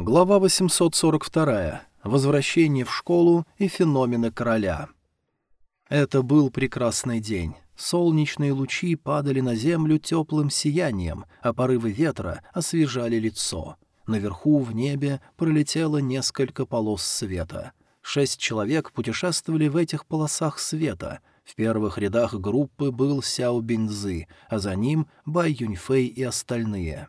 Глава 842. Возвращение в школу и феномены короля. Это был прекрасный день. Солнечные лучи падали на землю теплым сиянием, а порывы ветра освежали лицо. Наверху в небе пролетело несколько полос света. Шесть человек путешествовали в этих полосах света. В первых рядах группы был Сяо Бинзы, а за ним Бай Юньфэй и остальные.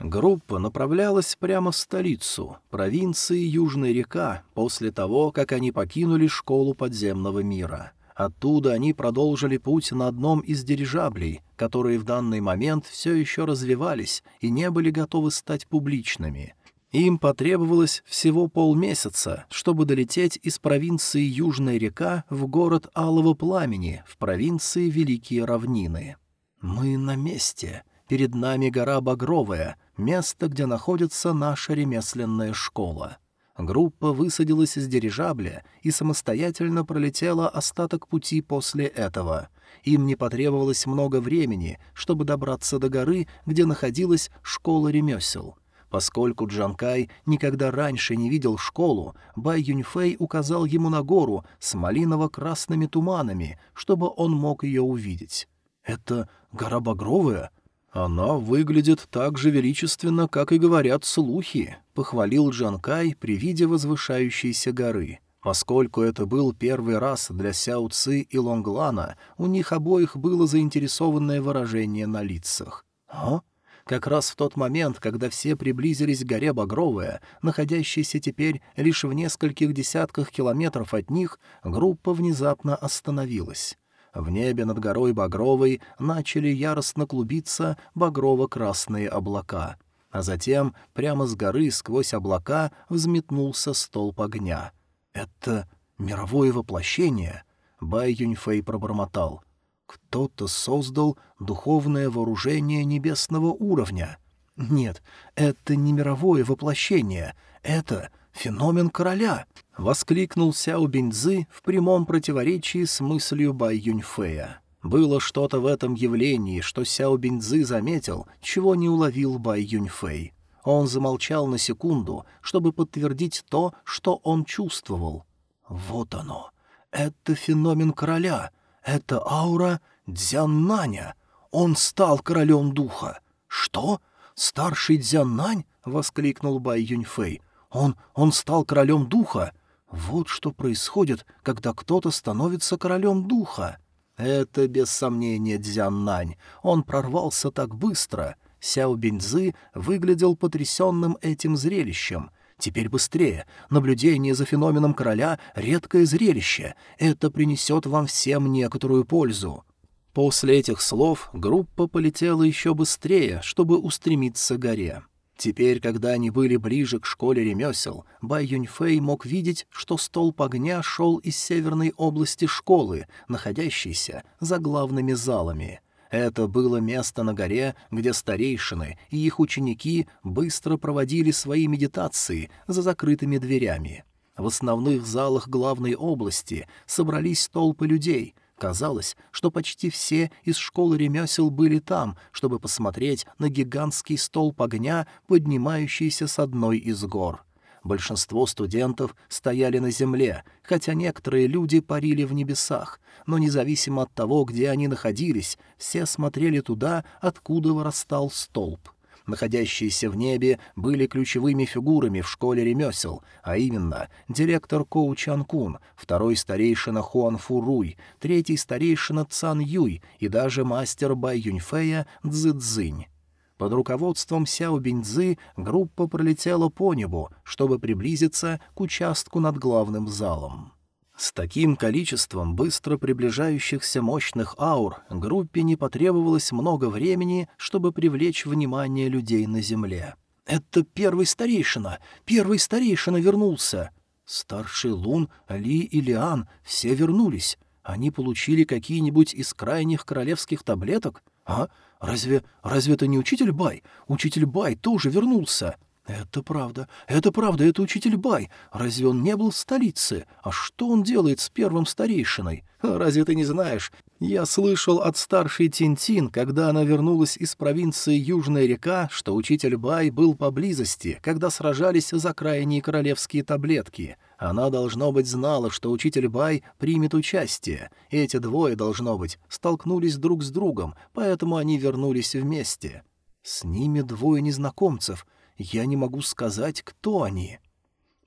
Группа направлялась прямо в столицу, провинции Южная река, после того, как они покинули школу подземного мира. Оттуда они продолжили путь на одном из дирижаблей, которые в данный момент все еще развивались и не были готовы стать публичными. Им потребовалось всего полмесяца, чтобы долететь из провинции Южная река в город Алого Пламени в провинции Великие Равнины. «Мы на месте. Перед нами гора Багровая, место, где находится наша ремесленная школа». Группа высадилась из дирижабля и самостоятельно пролетела остаток пути после этого. Им не потребовалось много времени, чтобы добраться до горы, где находилась школа ремесел. Поскольку Джанкай никогда раньше не видел школу, Бай Юньфэй указал ему на гору с малиново-красными туманами, чтобы он мог ее увидеть. «Это гора Багровая?» «Она выглядит так же величественно, как и говорят слухи», — похвалил Джанкай при виде возвышающейся горы. Поскольку это был первый раз для Сяо Ци и Лонглана, у них обоих было заинтересованное выражение на лицах. «А?» Как раз в тот момент, когда все приблизились к горе Багровая, находящейся теперь лишь в нескольких десятках километров от них, группа внезапно остановилась. В небе над горой Багровой начали яростно клубиться багрово-красные облака. А затем прямо с горы сквозь облака взметнулся столб огня. «Это мировое воплощение?» — Бай Юньфэй пробормотал. «Кто-то создал духовное вооружение небесного уровня». «Нет, это не мировое воплощение, это феномен короля!» — воскликнул Сяо Биньцзы в прямом противоречии с мыслью Бай Юньфэя. Было что-то в этом явлении, что Сяо Биньцзы заметил, чего не уловил Бай Юньфэй. Он замолчал на секунду, чтобы подтвердить то, что он чувствовал. «Вот оно! Это феномен короля! Это аура Дзяннаня! Он стал королем духа! Что? Старший Дзяннань?» — воскликнул Бай Юньфэй. Он, он стал королем духа. Вот что происходит, когда кто-то становится королем духа. Это, без сомнения, Дзяннань. Он прорвался так быстро. Сяо Биньзы выглядел потрясенным этим зрелищем. Теперь быстрее. Наблюдение за феноменом короля — редкое зрелище. Это принесет вам всем некоторую пользу. После этих слов группа полетела еще быстрее, чтобы устремиться к горе. Теперь, когда они были ближе к школе ремесел, Бай Юньфэй мог видеть, что столб огня шел из северной области школы, находящейся за главными залами. Это было место на горе, где старейшины и их ученики быстро проводили свои медитации за закрытыми дверями. В основных залах главной области собрались толпы людей — Казалось, что почти все из школы ремесел были там, чтобы посмотреть на гигантский столб огня, поднимающийся с одной из гор. Большинство студентов стояли на земле, хотя некоторые люди парили в небесах, но независимо от того, где они находились, все смотрели туда, откуда вырастал столб находящиеся в небе, были ключевыми фигурами в школе ремесел, а именно директор Коу Чан Кун, второй старейшина Хуан Фу Руй, третий старейшина Цан Юй и даже мастер Бай Юньфэя Цзы Цзинь. Под руководством Сяо Биньцзы группа пролетела по небу, чтобы приблизиться к участку над главным залом. С таким количеством быстро приближающихся мощных аур группе не потребовалось много времени, чтобы привлечь внимание людей на земле. «Это первый старейшина! Первый старейшина вернулся!» Старший Лун, Ли и Лиан все вернулись. Они получили какие-нибудь из крайних королевских таблеток? А? Разве, разве это не учитель Бай? Учитель Бай тоже вернулся. «Это правда, это правда, это учитель Бай. Разве он не был в столице? А что он делает с первым старейшиной? Разве ты не знаешь? Я слышал от старшей Тинтин, когда она вернулась из провинции Южная река, что учитель Бай был поблизости, когда сражались за крайние королевские таблетки. Она, должно быть, знала, что учитель Бай примет участие. Эти двое, должно быть, столкнулись друг с другом, поэтому они вернулись вместе. С ними двое незнакомцев — я не могу сказать, кто они.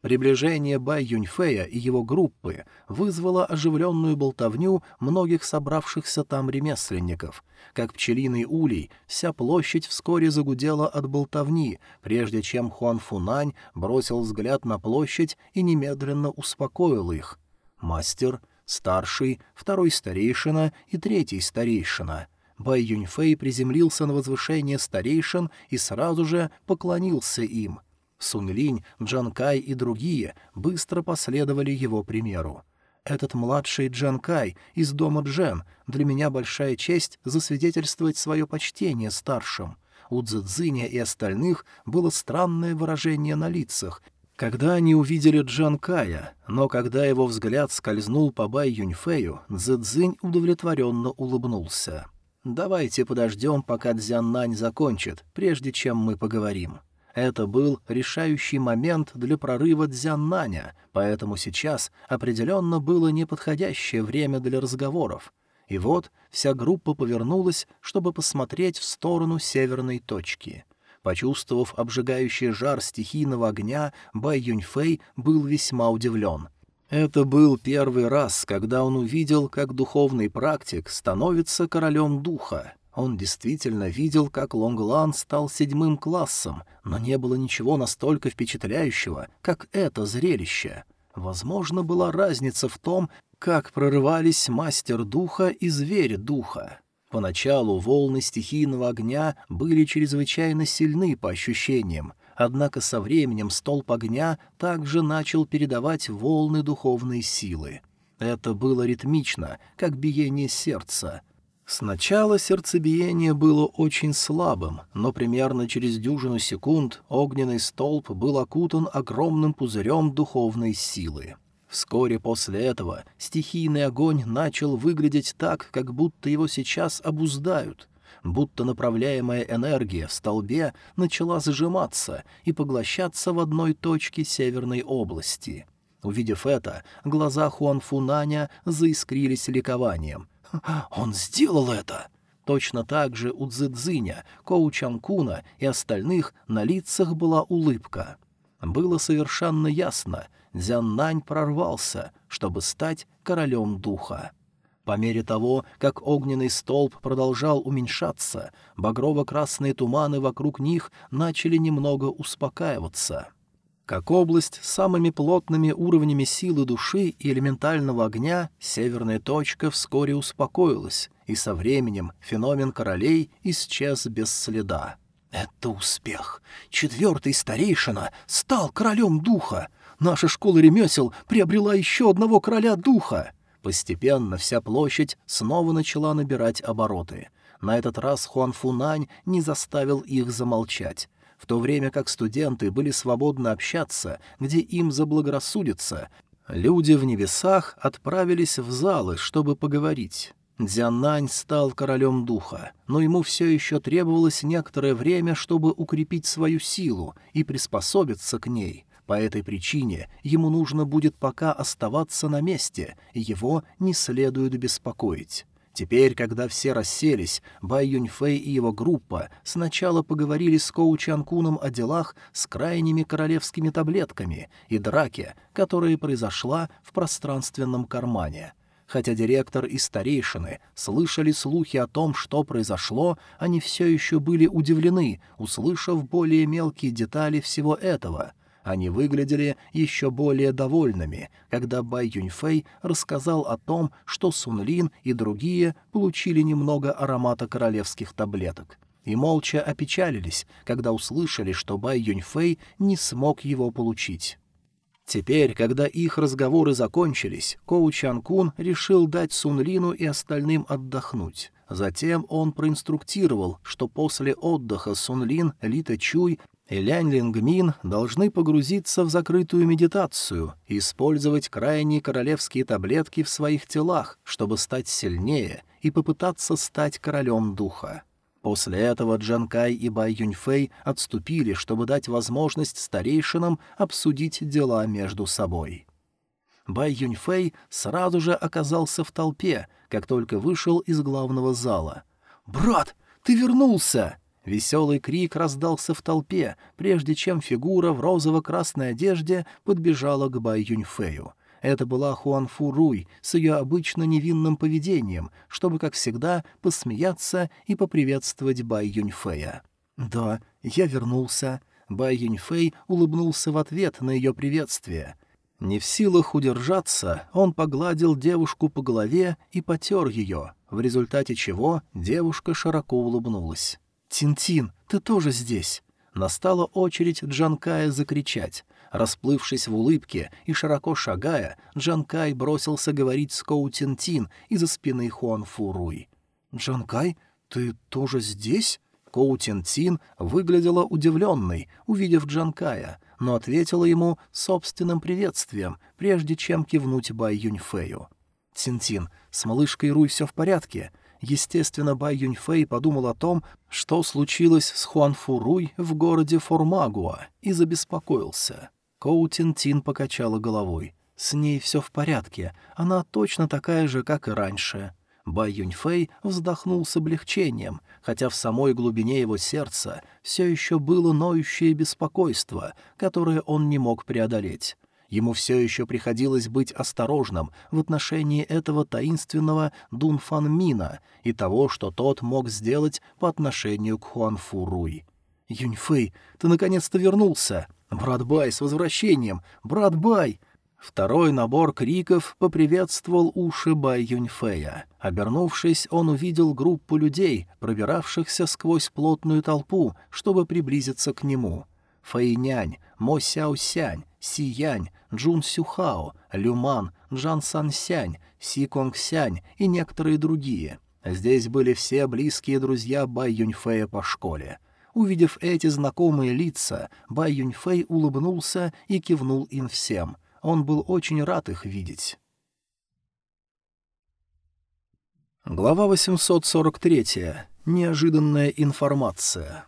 Приближение Бай Юньфея и его группы вызвало оживленную болтовню многих собравшихся там ремесленников. Как пчелиный улей, вся площадь вскоре загудела от болтовни, прежде чем Хуан Фунань бросил взгляд на площадь и немедленно успокоил их. Мастер, старший, второй старейшина и третий старейшина — Бай Юньфэй приземлился на возвышение старейшин и сразу же поклонился им. Сун Линь, Джан Кай и другие быстро последовали его примеру. «Этот младший Джан Кай из дома Джен. Для меня большая честь засвидетельствовать свое почтение старшим». У Цзэцзиня и остальных было странное выражение на лицах, когда они увидели Джан Кая, но когда его взгляд скользнул по Бай Юньфэю, Цзэцзинь удовлетворенно улыбнулся. «Давайте подождем, пока Дзяннань закончит, прежде чем мы поговорим». Это был решающий момент для прорыва Дзяннаня, поэтому сейчас определенно было неподходящее время для разговоров. И вот вся группа повернулась, чтобы посмотреть в сторону северной точки. Почувствовав обжигающий жар стихийного огня, Бай Юньфэй был весьма удивлен — это был первый раз, когда он увидел, как духовный практик становится королем духа. Он действительно видел, как Лонглан стал седьмым классом, но не было ничего настолько впечатляющего, как это зрелище. Возможно, была разница в том, как прорывались мастер духа и зверь духа. Поначалу волны стихийного огня были чрезвычайно сильны по ощущениям, Однако со временем столб огня также начал передавать волны духовной силы. Это было ритмично, как биение сердца. Сначала сердцебиение было очень слабым, но примерно через дюжину секунд огненный столб был окутан огромным пузырем духовной силы. Вскоре после этого стихийный огонь начал выглядеть так, как будто его сейчас обуздают будто направляемая энергия в столбе начала зажиматься и поглощаться в одной точке северной области. Увидев это, глаза Хуан Фунаня заискрились ликованием. «Он сделал это!» Точно так же у Цзэцзиня, Коу Чанкуна и остальных на лицах была улыбка. Было совершенно ясно, Дзяннань прорвался, чтобы стать королем духа. По мере того, как огненный столб продолжал уменьшаться, багрово-красные туманы вокруг них начали немного успокаиваться. Как область с самыми плотными уровнями силы души и элементального огня, северная точка вскоре успокоилась, и со временем феномен королей исчез без следа. «Это успех! Четвертый старейшина стал королем духа! Наша школа ремесел приобрела еще одного короля духа!» Постепенно вся площадь снова начала набирать обороты. На этот раз Хуан Фунань не заставил их замолчать. В то время как студенты были свободны общаться, где им заблагорассудится, люди в небесах отправились в залы, чтобы поговорить. Дзяннань стал королем духа, но ему все еще требовалось некоторое время, чтобы укрепить свою силу и приспособиться к ней — по этой причине ему нужно будет пока оставаться на месте, его не следует беспокоить. Теперь, когда все расселись, Бай Юньфэй и его группа сначала поговорили с Коу Чанкуном о делах с крайними королевскими таблетками и драке, которая произошла в пространственном кармане. Хотя директор и старейшины слышали слухи о том, что произошло, они все еще были удивлены, услышав более мелкие детали всего этого — они выглядели еще более довольными, когда Бай Юньфэй рассказал о том, что Сун Лин и другие получили немного аромата королевских таблеток. И молча опечалились, когда услышали, что Бай Юньфэй не смог его получить. Теперь, когда их разговоры закончились, Коу Чан Кун решил дать Сун Лину и остальным отдохнуть. Затем он проинструктировал, что после отдыха Сун Лин, Лита Чуй и Лянь Лингмин должны погрузиться в закрытую медитацию и использовать крайние королевские таблетки в своих телах, чтобы стать сильнее и попытаться стать королем духа. После этого Джанкай и Бай Юньфэй отступили, чтобы дать возможность старейшинам обсудить дела между собой. Бай Юньфэй сразу же оказался в толпе, как только вышел из главного зала. «Брат, ты вернулся!» Веселый крик раздался в толпе, прежде чем фигура в розово-красной одежде подбежала к Бай Юньфэю. Это была Хуан Фу Руй с ее обычно невинным поведением, чтобы, как всегда, посмеяться и поприветствовать Бай Юньфэя. «Да, я вернулся». Бай Юньфэй улыбнулся в ответ на ее приветствие. Не в силах удержаться, он погладил девушку по голове и потер ее, в результате чего девушка широко улыбнулась. «Тин-Тин, ты тоже здесь!» Настала очередь Джанкая закричать. Расплывшись в улыбке и широко шагая, Джанкай бросился говорить с Коу Тин-Тин из-за спины Хуан Фуруй. «Джанкай, ты тоже здесь?» Коу Тин-Тин выглядела удивленной, увидев Джанкая, но ответила ему собственным приветствием, прежде чем кивнуть Бай Юньфэю. «Тин-Тин, с малышкой Руй все в порядке?» Естественно, Бай Юньфэй подумал о том, что случилось с Хуан Фуруй в городе Формагуа, и забеспокоился. Коу Тин покачала головой. «С ней все в порядке, она точно такая же, как и раньше». Бай Юньфэй вздохнул с облегчением, хотя в самой глубине его сердца все еще было ноющее беспокойство, которое он не мог преодолеть. Ему все еще приходилось быть осторожным в отношении этого таинственного Дун Фан Мина и того, что тот мог сделать по отношению к Хуан Фу Руй. «Юньфэй, ты наконец-то вернулся! Брат Бай, с возвращением! Брат Бай!» Второй набор криков поприветствовал уши Бай Юньфэя. Обернувшись, он увидел группу людей, пробиравшихся сквозь плотную толпу, чтобы приблизиться к нему. Фэйнянь, Мо Сяо Сянь, Си Янь, Джун Сюхао, Люман, Джан Сан Сянь, Си Конг Сянь и некоторые другие. Здесь были все близкие друзья Бай Юньфэя по школе. Увидев эти знакомые лица, Бай Юньфэй улыбнулся и кивнул им всем. Он был очень рад их видеть. Глава 843. Неожиданная информация.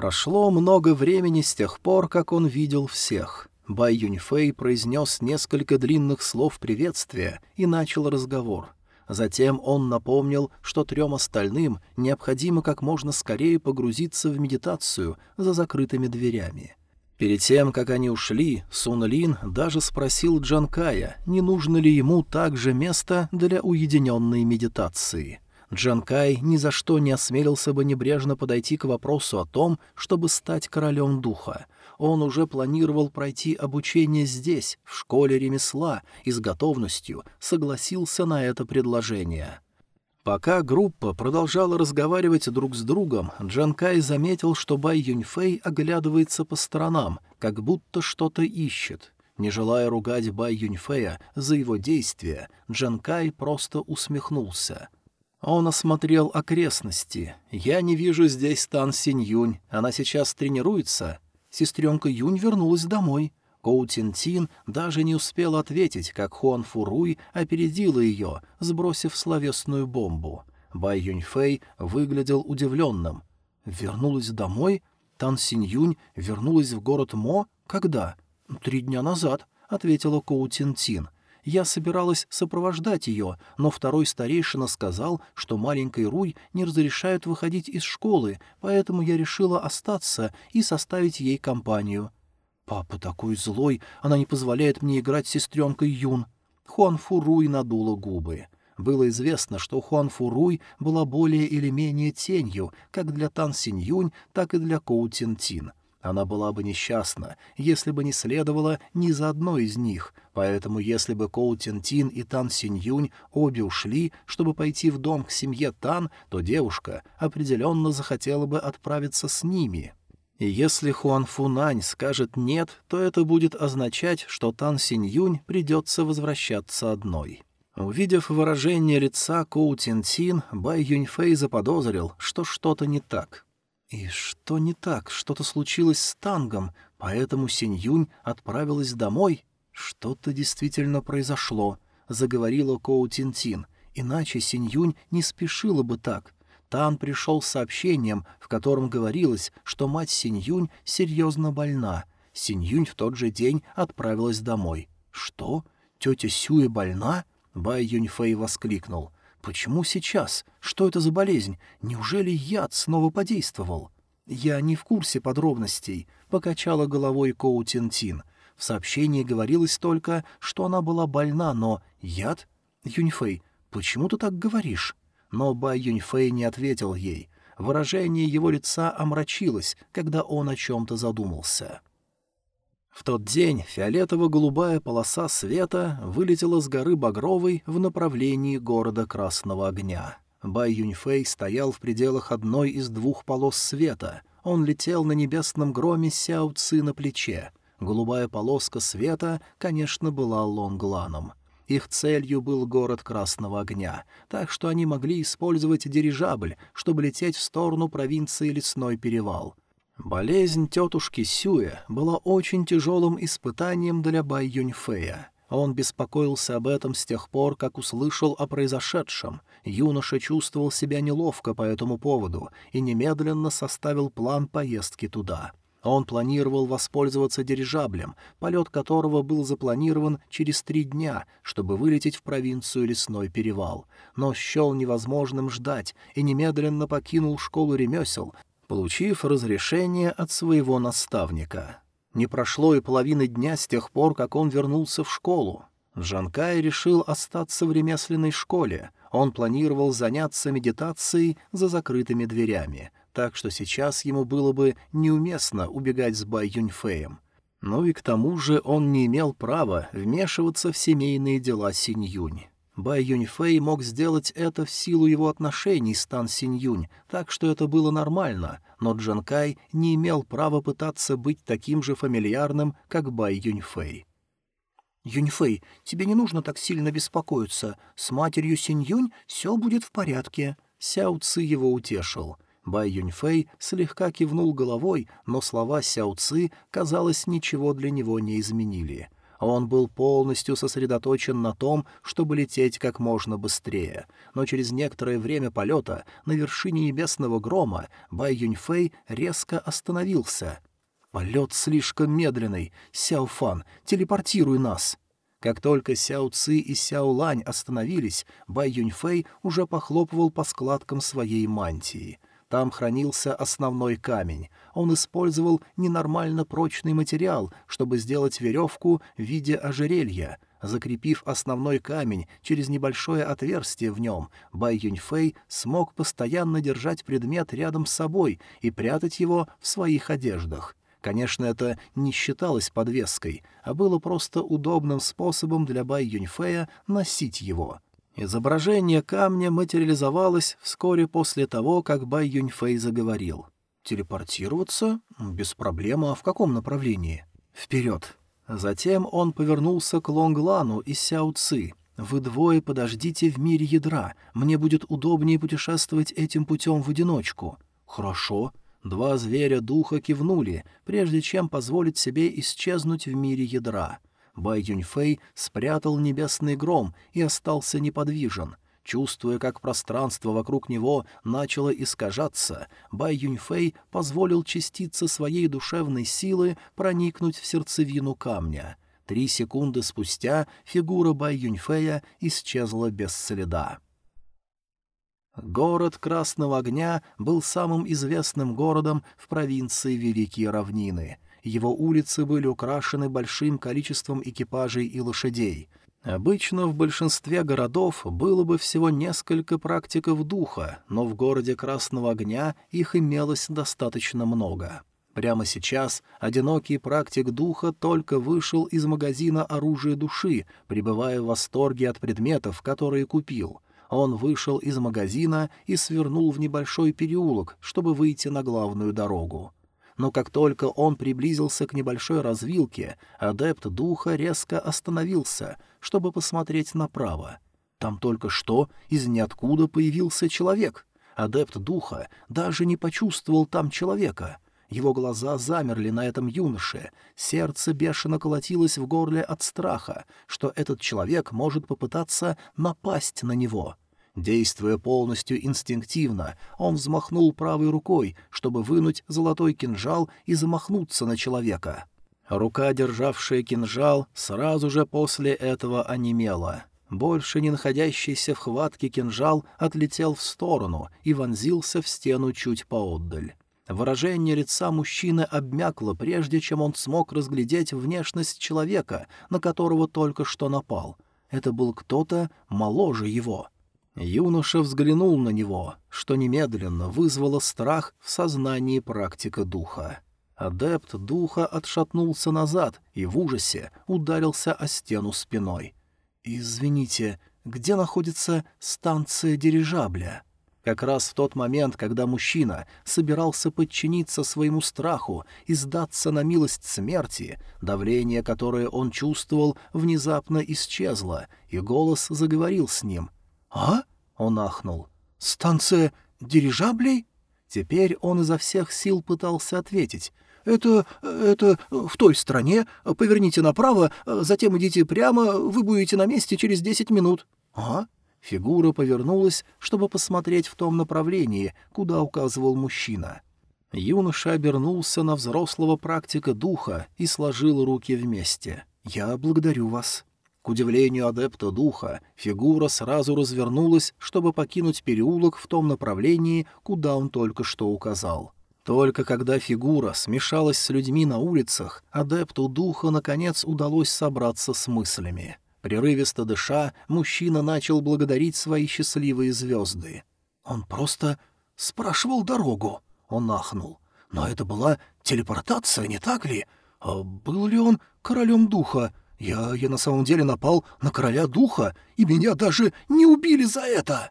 Прошло много времени с тех пор, как он видел всех. Бай Юньфэй произнес несколько длинных слов приветствия и начал разговор. Затем он напомнил, что трем остальным необходимо как можно скорее погрузиться в медитацию за закрытыми дверями. Перед тем, как они ушли, Сун Лин даже спросил Джанкая, не нужно ли ему также место для уединенной медитации. Джанкай ни за что не осмелился бы небрежно подойти к вопросу о том, чтобы стать королем духа — он уже планировал пройти обучение здесь, в школе ремесла, и с готовностью согласился на это предложение. Пока группа продолжала разговаривать друг с другом, Джанкай заметил, что Бай Юньфэй оглядывается по сторонам, как будто что-то ищет. Не желая ругать Бай Юньфэя за его действия, Джанкай просто усмехнулся. Он осмотрел окрестности. «Я не вижу здесь Тан Синь Она сейчас тренируется?» Сестренка Юнь вернулась домой. Коу Тин Тин даже не успел ответить, как Хуан Фуруй опередила ее, сбросив словесную бомбу. Бай Юньфэй выглядел удивленным. «Вернулась домой? Тан Синь Юнь вернулась в город Мо? Когда?» «Три дня назад», — ответила Коу Тин Тин. Я собиралась сопровождать ее, но второй старейшина сказал, что маленькой Руй не разрешают выходить из школы, поэтому я решила остаться и составить ей компанию. «Папа такой злой, она не позволяет мне играть с сестренкой Юн». Хуан Фуруй надула губы. Было известно, что Хуан Фуруй была более или менее тенью, как для Тан Синь Юнь, так и для Коу Тин Тин. Она была бы несчастна, если бы не следовала ни за одной из них, поэтому если бы Коу Тин Тин и Тан Синь Юнь обе ушли, чтобы пойти в дом к семье Тан, то девушка определенно захотела бы отправиться с ними. И если Хуан Фунань скажет «нет», то это будет означать, что Тан Синь Юнь придется возвращаться одной. Увидев выражение лица Коу Тин Тин, Бай Юньфэй заподозрил, что что-то не так — И что не так? Что-то случилось с Тангом, поэтому Синь-Юнь отправилась домой? Что-то действительно произошло, заговорила Коу Тин-Тин, иначе Синь-Юнь не спешила бы так. Тан пришел с сообщением, в котором говорилось, что мать Синь-Юнь серьезно больна. Синь-Юнь в тот же день отправилась домой. «Что? Тетя Сюэ больна?» Бай Юньфэй воскликнул. «Почему сейчас? Что это за болезнь? Неужели яд снова подействовал?» «Я не в курсе подробностей», — покачала головой Коу Тин Тин. В сообщении говорилось только, что она была больна, но яд? Юньфэй, почему ты так говоришь? Но Бай Юньфэй не ответил ей. Выражение его лица омрачилось, когда он о чем-то задумался. В тот день фиолетово-голубая полоса света вылетела с горы Багровой в направлении города Красного Огня. Бай Юньфэй стоял в пределах одной из двух полос света. Он летел на небесном громе Сяо Ци на плече. Голубая полоска света, конечно, была Лонгланом. Их целью был город Красного Огня, так что они могли использовать дирижабль, чтобы лететь в сторону провинции Лесной Перевал. Болезнь тетушки Сюэ была очень тяжелым испытанием для Бай Юньфея. Он беспокоился об этом с тех пор, как услышал о произошедшем. Юноша чувствовал себя неловко по этому поводу и немедленно составил план поездки туда. Он планировал воспользоваться дирижаблем, полет которого был запланирован через три дня, чтобы вылететь в провинцию Лесной Перевал, но счел невозможным ждать и немедленно покинул школу ремесел, получив разрешение от своего наставника. Не прошло и половины дня с тех пор, как он вернулся в школу. Джанкай решил остаться в ремесленной школе. Он планировал заняться медитацией за закрытыми дверями — так что сейчас ему было бы неуместно убегать с Бай Юньфеем. Но и к тому же он не имел права вмешиваться в семейные дела Синь Юнь. Бай Юньфэй мог сделать это в силу его отношений с Тан Синь Юнь, так что это было нормально, но Джан Кай не имел права пытаться быть таким же фамильярным, как Бай Юньфэй. «Юньфэй, тебе не нужно так сильно беспокоиться. С матерью Синь Юнь все будет в порядке». Сяо Ци его утешил — Бай Юньфэй слегка кивнул головой, но слова Сяо Ци, казалось, ничего для него не изменили. Он был полностью сосредоточен на том, чтобы лететь как можно быстрее. Но через некоторое время полета на вершине небесного грома Бай Юньфэй резко остановился. «Полет слишком медленный. Сяо Фан, телепортируй нас!» Как только Сяо Ци и Сяо Лань остановились, Бай Юньфэй уже похлопывал по складкам своей мантии — там хранился основной камень. Он использовал ненормально прочный материал, чтобы сделать веревку в виде ожерелья. Закрепив основной камень через небольшое отверстие в нем, Бай Юньфэй смог постоянно держать предмет рядом с собой и прятать его в своих одеждах. Конечно, это не считалось подвеской, а было просто удобным способом для Бай Юньфэя носить его — Изображение камня материализовалось вскоре после того, как Бай Юньфэй заговорил. «Телепортироваться? Без проблем, а в каком направлении?» «Вперед!» Затем он повернулся к Лонглану и Сяо Ци. «Вы двое подождите в мире ядра. Мне будет удобнее путешествовать этим путем в одиночку». «Хорошо». Два зверя духа кивнули, прежде чем позволить себе исчезнуть в мире ядра — Бай Юньфэй спрятал небесный гром и остался неподвижен. Чувствуя, как пространство вокруг него начало искажаться, Бай Юньфэй позволил частице своей душевной силы проникнуть в сердцевину камня. Три секунды спустя фигура Бай Юньфэя исчезла без следа. Город Красного Огня был самым известным городом в провинции Великие Равнины — его улицы были украшены большим количеством экипажей и лошадей. Обычно в большинстве городов было бы всего несколько практиков духа, но в городе Красного Огня их имелось достаточно много. Прямо сейчас одинокий практик духа только вышел из магазина оружия души, пребывая в восторге от предметов, которые купил. Он вышел из магазина и свернул в небольшой переулок, чтобы выйти на главную дорогу но как только он приблизился к небольшой развилке, адепт духа резко остановился, чтобы посмотреть направо. Там только что из ниоткуда появился человек. Адепт духа даже не почувствовал там человека. Его глаза замерли на этом юноше, сердце бешено колотилось в горле от страха, что этот человек может попытаться напасть на него. Действуя полностью инстинктивно, он взмахнул правой рукой, чтобы вынуть золотой кинжал и замахнуться на человека. Рука, державшая кинжал, сразу же после этого онемела. Больше не находящийся в хватке кинжал отлетел в сторону и вонзился в стену чуть поотдаль. Выражение лица мужчины обмякло, прежде чем он смог разглядеть внешность человека, на которого только что напал. Это был кто-то моложе его. Юноша взглянул на него, что немедленно вызвало страх в сознании практика духа. Адепт духа отшатнулся назад и в ужасе ударился о стену спиной. «Извините, где находится станция дирижабля?» Как раз в тот момент, когда мужчина собирался подчиниться своему страху и сдаться на милость смерти, давление, которое он чувствовал, внезапно исчезло, и голос заговорил с ним. «А?» — он ахнул. «Станция дирижаблей?» Теперь он изо всех сил пытался ответить, «Это... это в той стране. Поверните направо, затем идите прямо, вы будете на месте через десять минут». «А?» Фигура повернулась, чтобы посмотреть в том направлении, куда указывал мужчина. Юноша обернулся на взрослого практика духа и сложил руки вместе. «Я благодарю вас». К удивлению адепта духа, фигура сразу развернулась, чтобы покинуть переулок в том направлении, куда он только что указал. Только когда фигура смешалась с людьми на улицах, адепту духа наконец удалось собраться с мыслями. Прерывисто дыша, мужчина начал благодарить свои счастливые звезды. «Он просто спрашивал дорогу», — он ахнул. «Но это была телепортация, не так ли? А был ли он королем духа? Я, я на самом деле напал на короля духа, и меня даже не убили за это!»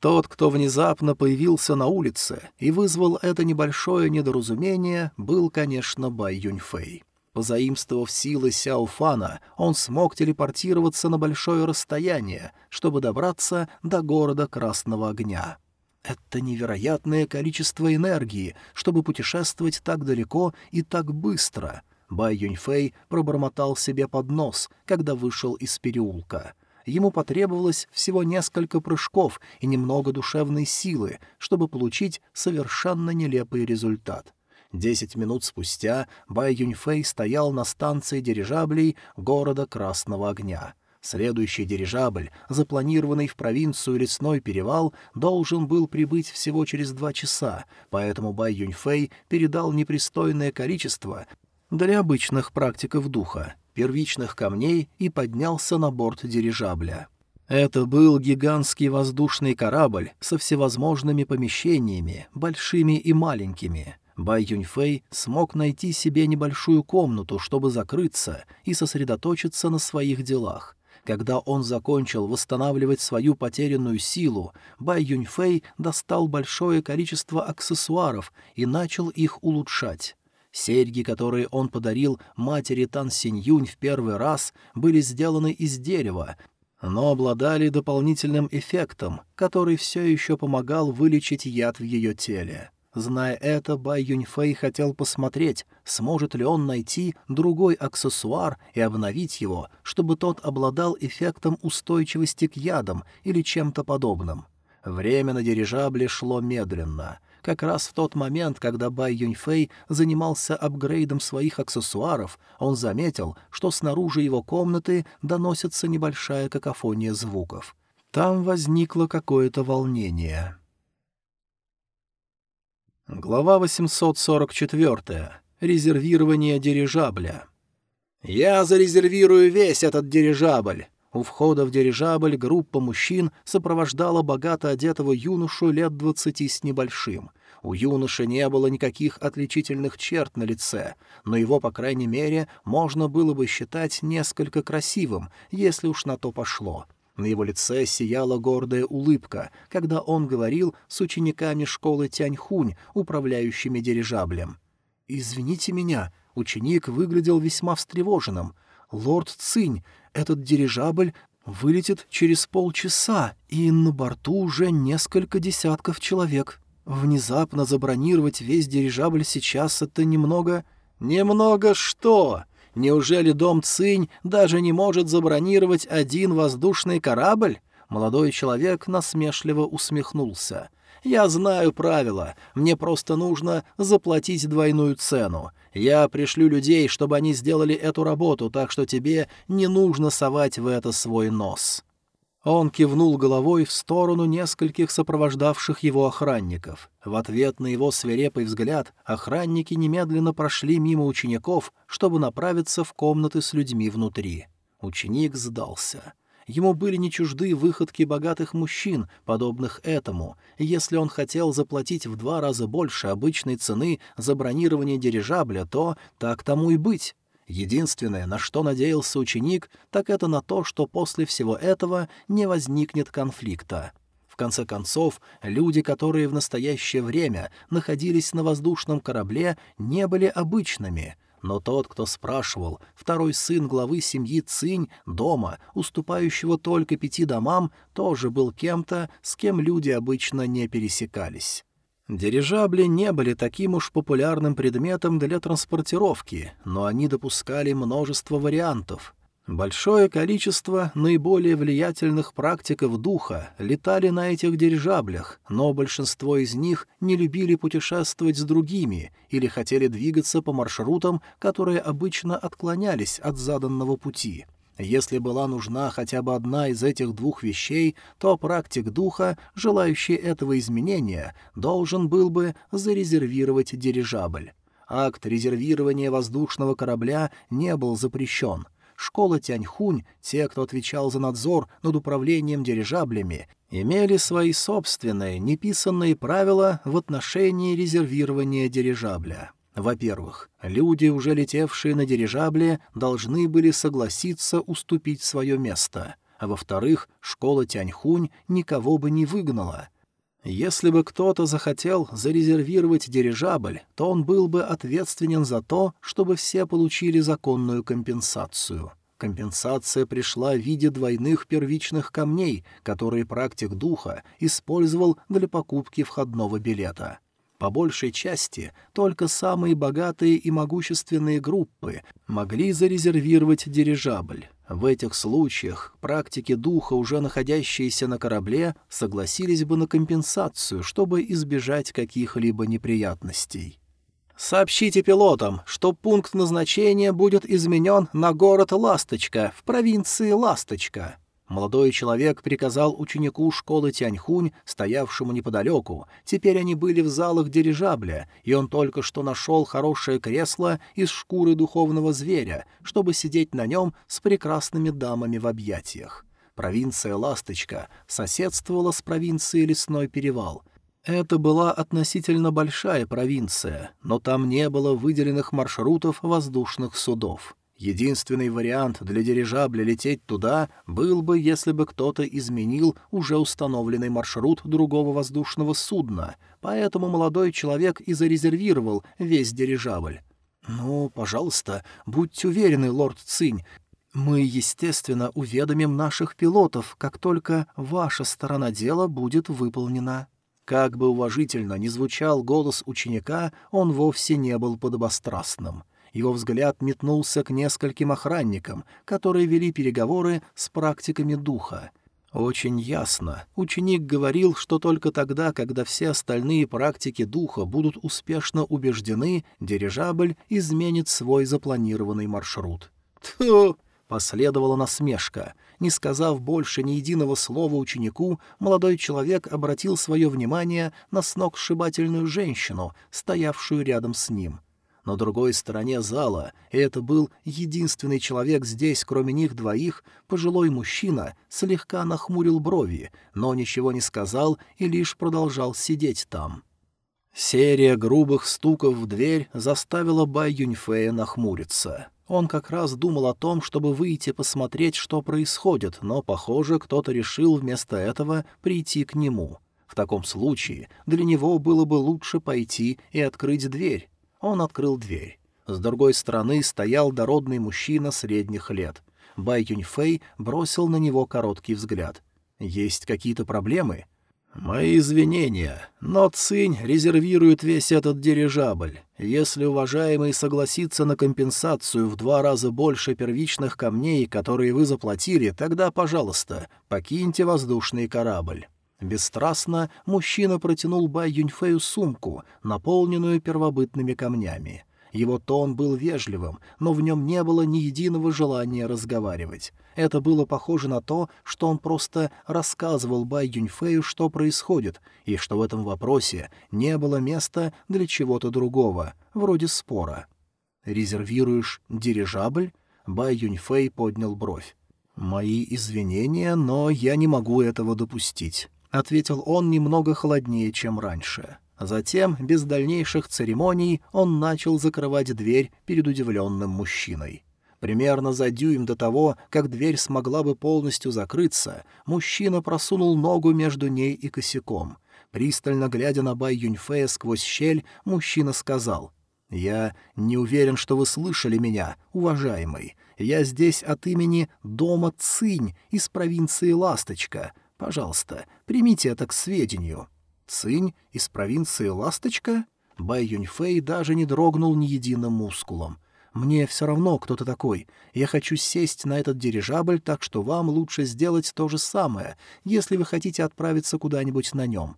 Тот, кто внезапно появился на улице и вызвал это небольшое недоразумение, был, конечно, Бай Юньфэй. Позаимствовав силы Сяо Фана, он смог телепортироваться на большое расстояние, чтобы добраться до города Красного Огня. Это невероятное количество энергии, чтобы путешествовать так далеко и так быстро. Бай Юньфэй пробормотал себе под нос, когда вышел из переулка — ему потребовалось всего несколько прыжков и немного душевной силы, чтобы получить совершенно нелепый результат. Десять минут спустя Бай Юньфэй стоял на станции дирижаблей города Красного Огня. Следующий дирижабль, запланированный в провинцию Лесной Перевал, должен был прибыть всего через два часа, поэтому Бай Юньфэй передал непристойное количество для обычных практиков духа первичных камней и поднялся на борт дирижабля. Это был гигантский воздушный корабль со всевозможными помещениями, большими и маленькими. Бай Юньфэй смог найти себе небольшую комнату, чтобы закрыться и сосредоточиться на своих делах. Когда он закончил восстанавливать свою потерянную силу, Бай Юньфэй достал большое количество аксессуаров и начал их улучшать. Серьги, которые он подарил матери Тан Синьюнь в первый раз, были сделаны из дерева, но обладали дополнительным эффектом, который все еще помогал вылечить яд в ее теле. Зная это, Бай Юньфэй хотел посмотреть, сможет ли он найти другой аксессуар и обновить его, чтобы тот обладал эффектом устойчивости к ядам или чем-то подобным. Время на дирижабле шло медленно — как раз в тот момент, когда Бай Юньфэй занимался апгрейдом своих аксессуаров, он заметил, что снаружи его комнаты доносится небольшая какофония звуков. Там возникло какое-то волнение. Глава 844. Резервирование дирижабля. «Я зарезервирую весь этот дирижабль!» У входа в дирижабль группа мужчин сопровождала богато одетого юношу лет двадцати с небольшим. У юноши не было никаких отличительных черт на лице, но его, по крайней мере, можно было бы считать несколько красивым, если уж на то пошло. На его лице сияла гордая улыбка, когда он говорил с учениками школы Тяньхунь, управляющими дирижаблем. «Извините меня», — ученик выглядел весьма встревоженным. «Лорд Цинь, этот дирижабль вылетит через полчаса, и на борту уже несколько десятков человек. Внезапно забронировать весь дирижабль сейчас — это немного... Немного что? Неужели дом Цинь даже не может забронировать один воздушный корабль? Молодой человек насмешливо усмехнулся. «Я знаю правила. Мне просто нужно заплатить двойную цену. Я пришлю людей, чтобы они сделали эту работу, так что тебе не нужно совать в это свой нос». Он кивнул головой в сторону нескольких сопровождавших его охранников. В ответ на его свирепый взгляд охранники немедленно прошли мимо учеников, чтобы направиться в комнаты с людьми внутри. Ученик сдался. Ему были не чужды выходки богатых мужчин, подобных этому. Если он хотел заплатить в два раза больше обычной цены за бронирование дирижабля, то так тому и быть. Единственное, на что надеялся ученик, так это на то, что после всего этого не возникнет конфликта. В конце концов, люди, которые в настоящее время находились на воздушном корабле, не были обычными — но тот, кто спрашивал, второй сын главы семьи Цинь, дома, уступающего только пяти домам, тоже был кем-то, с кем люди обычно не пересекались. Дирижабли не были таким уж популярным предметом для транспортировки, но они допускали множество вариантов. Большое количество наиболее влиятельных практиков духа летали на этих дирижаблях, но большинство из них не любили путешествовать с другими или хотели двигаться по маршрутам, которые обычно отклонялись от заданного пути. Если была нужна хотя бы одна из этих двух вещей, то практик духа, желающий этого изменения, должен был бы зарезервировать дирижабль. Акт резервирования воздушного корабля не был запрещен. Школа Тяньхунь, те, кто отвечал за надзор над управлением дирижаблями, имели свои собственные, неписанные правила в отношении резервирования дирижабля. Во-первых, люди, уже летевшие на дирижабле, должны были согласиться уступить свое место, а во-вторых, школа Тяньхунь никого бы не выгнала. Если бы кто-то захотел зарезервировать дирижабль, то он был бы ответственен за то, чтобы все получили законную компенсацию. Компенсация пришла в виде двойных первичных камней, которые практик духа использовал для покупки входного билета. По большей части только самые богатые и могущественные группы могли зарезервировать дирижабль. В этих случаях практики духа, уже находящиеся на корабле, согласились бы на компенсацию, чтобы избежать каких-либо неприятностей. «Сообщите пилотам, что пункт назначения будет изменен на город Ласточка в провинции Ласточка», Молодой человек приказал ученику школы Тяньхунь, стоявшему неподалеку, теперь они были в залах дирижабля, и он только что нашел хорошее кресло из шкуры духовного зверя, чтобы сидеть на нем с прекрасными дамами в объятиях. Провинция Ласточка соседствовала с провинцией Лесной Перевал — это была относительно большая провинция, но там не было выделенных маршрутов воздушных судов. Единственный вариант для дирижабля лететь туда был бы, если бы кто-то изменил уже установленный маршрут другого воздушного судна, поэтому молодой человек и зарезервировал весь дирижабль. «Ну, пожалуйста, будьте уверены, лорд Цинь, мы, естественно, уведомим наших пилотов, как только ваша сторона дела будет выполнена». Как бы уважительно ни звучал голос ученика, он вовсе не был подобострастным. Его взгляд метнулся к нескольким охранникам, которые вели переговоры с практиками духа. Очень ясно. Ученик говорил, что только тогда, когда все остальные практики духа будут успешно убеждены, дирижабль изменит свой запланированный маршрут. «Тьфу!» — последовала насмешка. Не сказав больше ни единого слова ученику, молодой человек обратил свое внимание на сногсшибательную женщину, стоявшую рядом с ним — на другой стороне зала, и это был единственный человек здесь, кроме них двоих, пожилой мужчина слегка нахмурил брови, но ничего не сказал и лишь продолжал сидеть там. Серия грубых стуков в дверь заставила Бай Юньфея нахмуриться. Он как раз думал о том, чтобы выйти посмотреть, что происходит, но, похоже, кто-то решил вместо этого прийти к нему. В таком случае для него было бы лучше пойти и открыть дверь, он открыл дверь. С другой стороны стоял дородный мужчина средних лет. Бай Юньфэй бросил на него короткий взгляд. «Есть какие-то проблемы?» «Мои извинения, но Цинь резервирует весь этот дирижабль. Если уважаемый согласится на компенсацию в два раза больше первичных камней, которые вы заплатили, тогда, пожалуйста, покиньте воздушный корабль». Бесстрастно мужчина протянул Бай Юньфею сумку, наполненную первобытными камнями. Его тон был вежливым, но в нем не было ни единого желания разговаривать. Это было похоже на то, что он просто рассказывал Бай Юньфею, что происходит, и что в этом вопросе не было места для чего-то другого, вроде спора. «Резервируешь дирижабль?» Бай Юньфэй поднял бровь. «Мои извинения, но я не могу этого допустить», — ответил он немного холоднее, чем раньше. Затем, без дальнейших церемоний, он начал закрывать дверь перед удивленным мужчиной. Примерно за дюйм до того, как дверь смогла бы полностью закрыться, мужчина просунул ногу между ней и косяком. Пристально глядя на Бай Юньфея сквозь щель, мужчина сказал, «Я не уверен, что вы слышали меня, уважаемый. Я здесь от имени Дома Цинь из провинции Ласточка. Пожалуйста, примите это к сведению». Цинь из провинции Ласточка? Бай Юньфэй даже не дрогнул ни единым мускулом. «Мне все равно, кто ты такой. Я хочу сесть на этот дирижабль, так что вам лучше сделать то же самое, если вы хотите отправиться куда-нибудь на нем».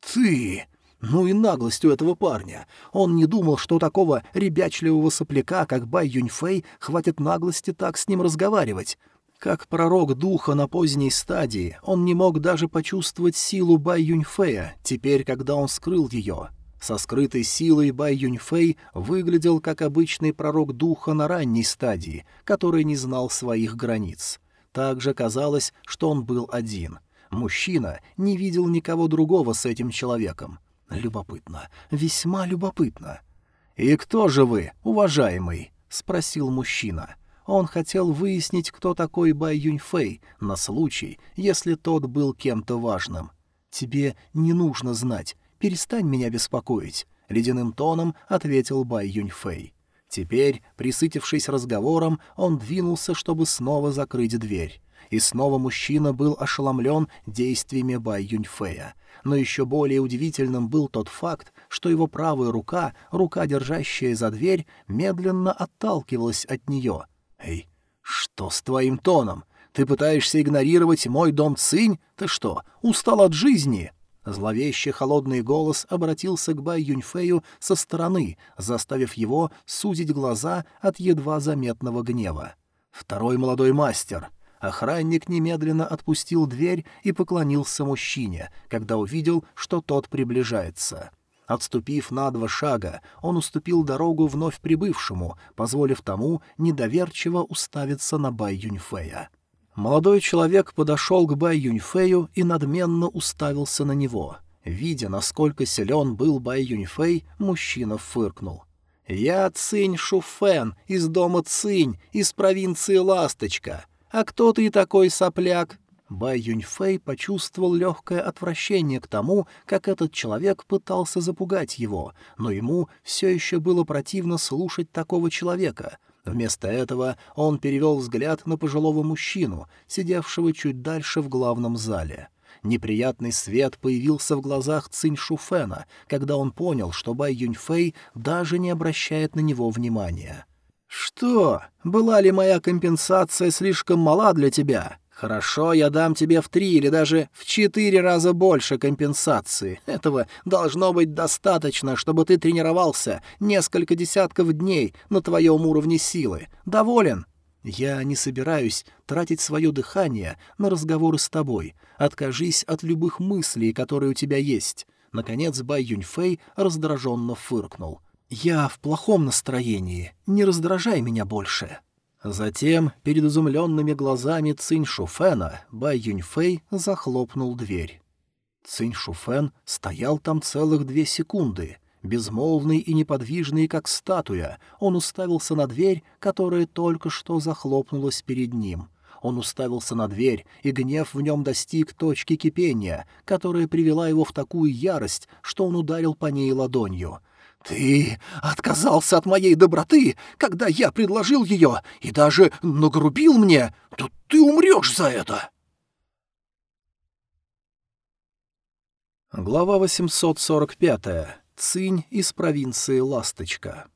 «Ты!» Ну и наглость у этого парня. Он не думал, что такого ребячливого сопляка, как Бай Юньфэй, хватит наглости так с ним разговаривать. Как пророк духа на поздней стадии, он не мог даже почувствовать силу Бай Юньфэя, теперь, когда он скрыл ее. Со скрытой силой Бай Юньфэй выглядел как обычный пророк духа на ранней стадии, который не знал своих границ. Также казалось, что он был один. Мужчина не видел никого другого с этим человеком. Любопытно, весьма любопытно. «И кто же вы, уважаемый?» — спросил мужчина. Он хотел выяснить, кто такой Бай Юньфэй, на случай, если тот был кем-то важным. «Тебе не нужно знать. Перестань меня беспокоить», — ледяным тоном ответил Бай Юньфэй. Теперь, присытившись разговором, он двинулся, чтобы снова закрыть дверь. И снова мужчина был ошеломлен действиями Бай Юньфэя. Но еще более удивительным был тот факт, что его правая рука, рука, держащая за дверь, медленно отталкивалась от нее, «Эй, что с твоим тоном? Ты пытаешься игнорировать мой дом Цинь? Ты что, устал от жизни?» Зловещий холодный голос обратился к Бай Юньфею со стороны, заставив его сузить глаза от едва заметного гнева. «Второй молодой мастер!» Охранник немедленно отпустил дверь и поклонился мужчине, когда увидел, что тот приближается. Отступив на два шага, он уступил дорогу вновь прибывшему, позволив тому недоверчиво уставиться на Бай Юньфея. Молодой человек подошел к Бай Юньфею и надменно уставился на него. Видя, насколько силен был Бай Юньфэй, мужчина фыркнул. «Я Цинь Шуфен, из дома Цинь, из провинции Ласточка. А кто ты такой сопляк? Бай Юньфэй почувствовал легкое отвращение к тому, как этот человек пытался запугать его, но ему все еще было противно слушать такого человека. Вместо этого он перевел взгляд на пожилого мужчину, сидевшего чуть дальше в главном зале. Неприятный свет появился в глазах Цинь Шуфена, когда он понял, что Бай Юньфэй даже не обращает на него внимания. «Что? Была ли моя компенсация слишком мала для тебя?» «Хорошо, я дам тебе в три или даже в четыре раза больше компенсации. Этого должно быть достаточно, чтобы ты тренировался несколько десятков дней на твоем уровне силы. Доволен?» «Я не собираюсь тратить свое дыхание на разговоры с тобой. Откажись от любых мыслей, которые у тебя есть». Наконец Бай Юньфэй раздраженно фыркнул. «Я в плохом настроении. Не раздражай меня больше». Затем, перед изумленными глазами Цинь Шуфена, Бай Юньфэй захлопнул дверь. Цинь Шуфен стоял там целых две секунды. Безмолвный и неподвижный, как статуя, он уставился на дверь, которая только что захлопнулась перед ним. Он уставился на дверь, и гнев в нем достиг точки кипения, которая привела его в такую ярость, что он ударил по ней ладонью — «Ты отказался от моей доброты, когда я предложил ее, и даже нагрубил мне, то ты умрешь за это!» Глава 845. Цинь из провинции Ласточка.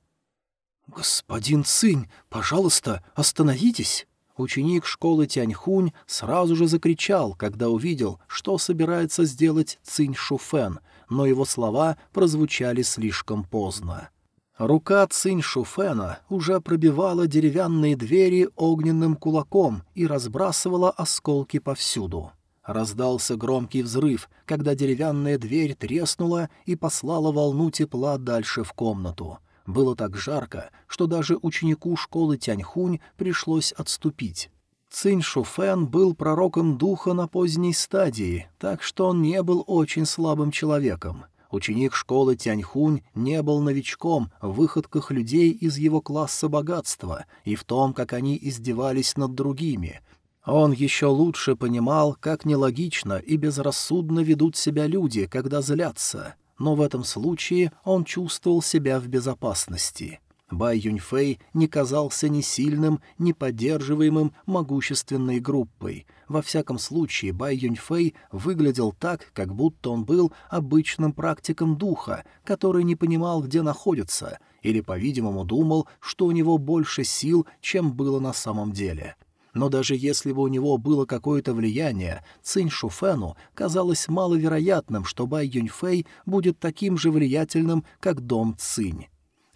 «Господин Цинь, пожалуйста, остановитесь!» Ученик школы Тяньхунь сразу же закричал, когда увидел, что собирается сделать Цинь Шуфен, но его слова прозвучали слишком поздно. Рука Цинь Шуфена уже пробивала деревянные двери огненным кулаком и разбрасывала осколки повсюду. Раздался громкий взрыв, когда деревянная дверь треснула и послала волну тепла дальше в комнату. Было так жарко, что даже ученику школы Тяньхунь пришлось отступить. Цинь Шуфэн был пророком духа на поздней стадии, так что он не был очень слабым человеком. Ученик школы Тяньхунь не был новичком в выходках людей из его класса богатства и в том, как они издевались над другими. Он еще лучше понимал, как нелогично и безрассудно ведут себя люди, когда злятся но в этом случае он чувствовал себя в безопасности. Бай Юньфэй не казался ни сильным, ни поддерживаемым могущественной группой. Во всяком случае, Бай Юньфэй выглядел так, как будто он был обычным практиком духа, который не понимал, где находится, или, по-видимому, думал, что у него больше сил, чем было на самом деле но даже если бы у него было какое-то влияние, Цинь Шуфену казалось маловероятным, что Бай Юньфэй будет таким же влиятельным, как дом Цинь.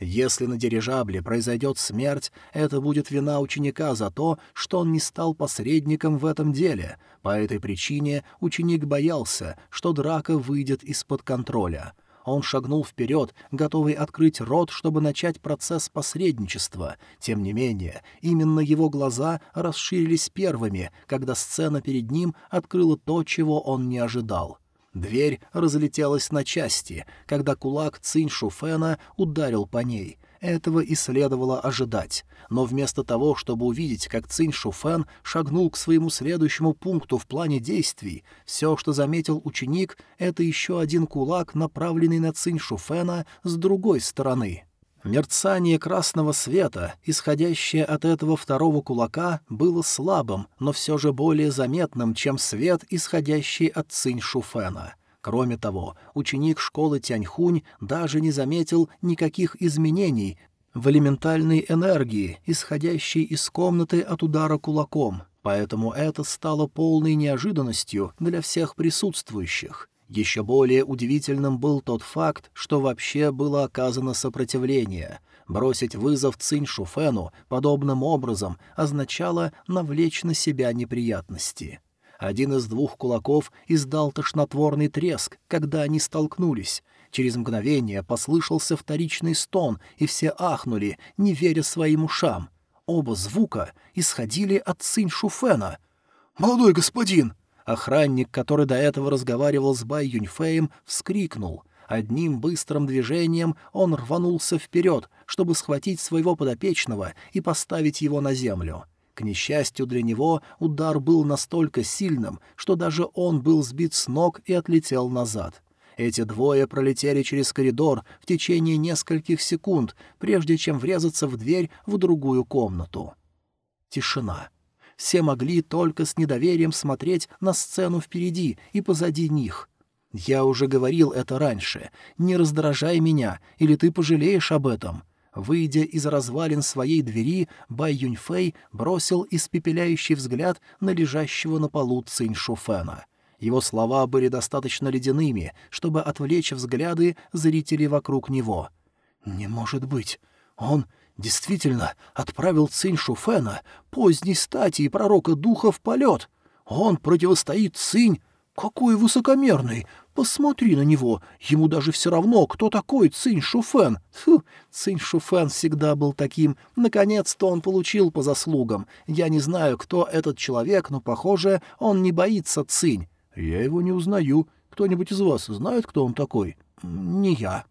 Если на дирижабле произойдет смерть, это будет вина ученика за то, что он не стал посредником в этом деле. По этой причине ученик боялся, что драка выйдет из-под контроля — он шагнул вперед, готовый открыть рот, чтобы начать процесс посредничества. Тем не менее, именно его глаза расширились первыми, когда сцена перед ним открыла то, чего он не ожидал. Дверь разлетелась на части, когда кулак Цинь Шуфена ударил по ней — этого и следовало ожидать. Но вместо того, чтобы увидеть, как Цинь Шуфэн шагнул к своему следующему пункту в плане действий, все, что заметил ученик, это еще один кулак, направленный на Цинь Шуфэна с другой стороны. Мерцание красного света, исходящее от этого второго кулака, было слабым, но все же более заметным, чем свет, исходящий от Цинь Шуфэна. Кроме того, ученик школы Тяньхунь даже не заметил никаких изменений в элементальной энергии, исходящей из комнаты от удара кулаком, поэтому это стало полной неожиданностью для всех присутствующих. Еще более удивительным был тот факт, что вообще было оказано сопротивление. Бросить вызов Цинь Шуфену подобным образом означало навлечь на себя неприятности. Один из двух кулаков издал тошнотворный треск, когда они столкнулись. Через мгновение послышался вторичный стон, и все ахнули, не веря своим ушам. Оба звука исходили от Цинь Шуфена. «Молодой господин!» Охранник, который до этого разговаривал с Бай Юньфеем, вскрикнул. Одним быстрым движением он рванулся вперед, чтобы схватить своего подопечного и поставить его на землю. К несчастью для него, удар был настолько сильным, что даже он был сбит с ног и отлетел назад. Эти двое пролетели через коридор в течение нескольких секунд, прежде чем врезаться в дверь в другую комнату. Тишина. Все могли только с недоверием смотреть на сцену впереди и позади них. Я уже говорил это раньше. Не раздражай меня, или ты пожалеешь об этом. Выйдя из развалин своей двери, Бай Юньфэй бросил испепеляющий взгляд на лежащего на полу Цинь Шуфена. Его слова были достаточно ледяными, чтобы отвлечь взгляды зрителей вокруг него. «Не может быть! Он действительно отправил Цинь Шуфена, поздней стати и пророка духа, в полет! Он противостоит Цинь! Какой высокомерный! Посмотри на него, ему даже все равно, кто такой Цинь Шуфен. Фу, Цинь Шуфен всегда был таким. Наконец-то он получил по заслугам. Я не знаю, кто этот человек, но, похоже, он не боится Цинь. Я его не узнаю. Кто-нибудь из вас знает, кто он такой? Не я.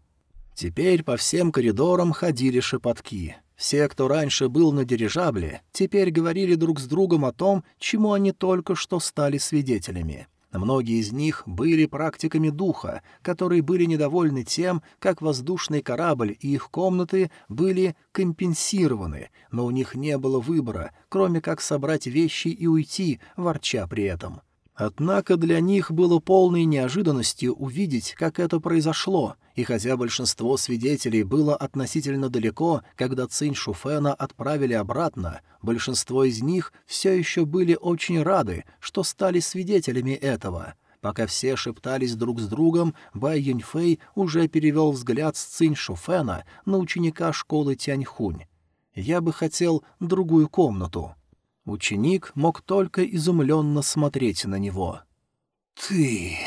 Теперь по всем коридорам ходили шепотки. Все, кто раньше был на дирижабле, теперь говорили друг с другом о том, чему они только что стали свидетелями. Многие из них были практиками духа, которые были недовольны тем, как воздушный корабль и их комнаты были компенсированы, но у них не было выбора, кроме как собрать вещи и уйти, ворча при этом. Однако для них было полной неожиданностью увидеть, как это произошло, и хотя большинство свидетелей было относительно далеко, когда Цинь Шуфена отправили обратно, большинство из них все еще были очень рады, что стали свидетелями этого. Пока все шептались друг с другом, Бай Юньфэй уже перевел взгляд с Цинь Шуфена на ученика школы Тяньхунь. «Я бы хотел другую комнату». Ученик мог только изумленно смотреть на него. «Ты...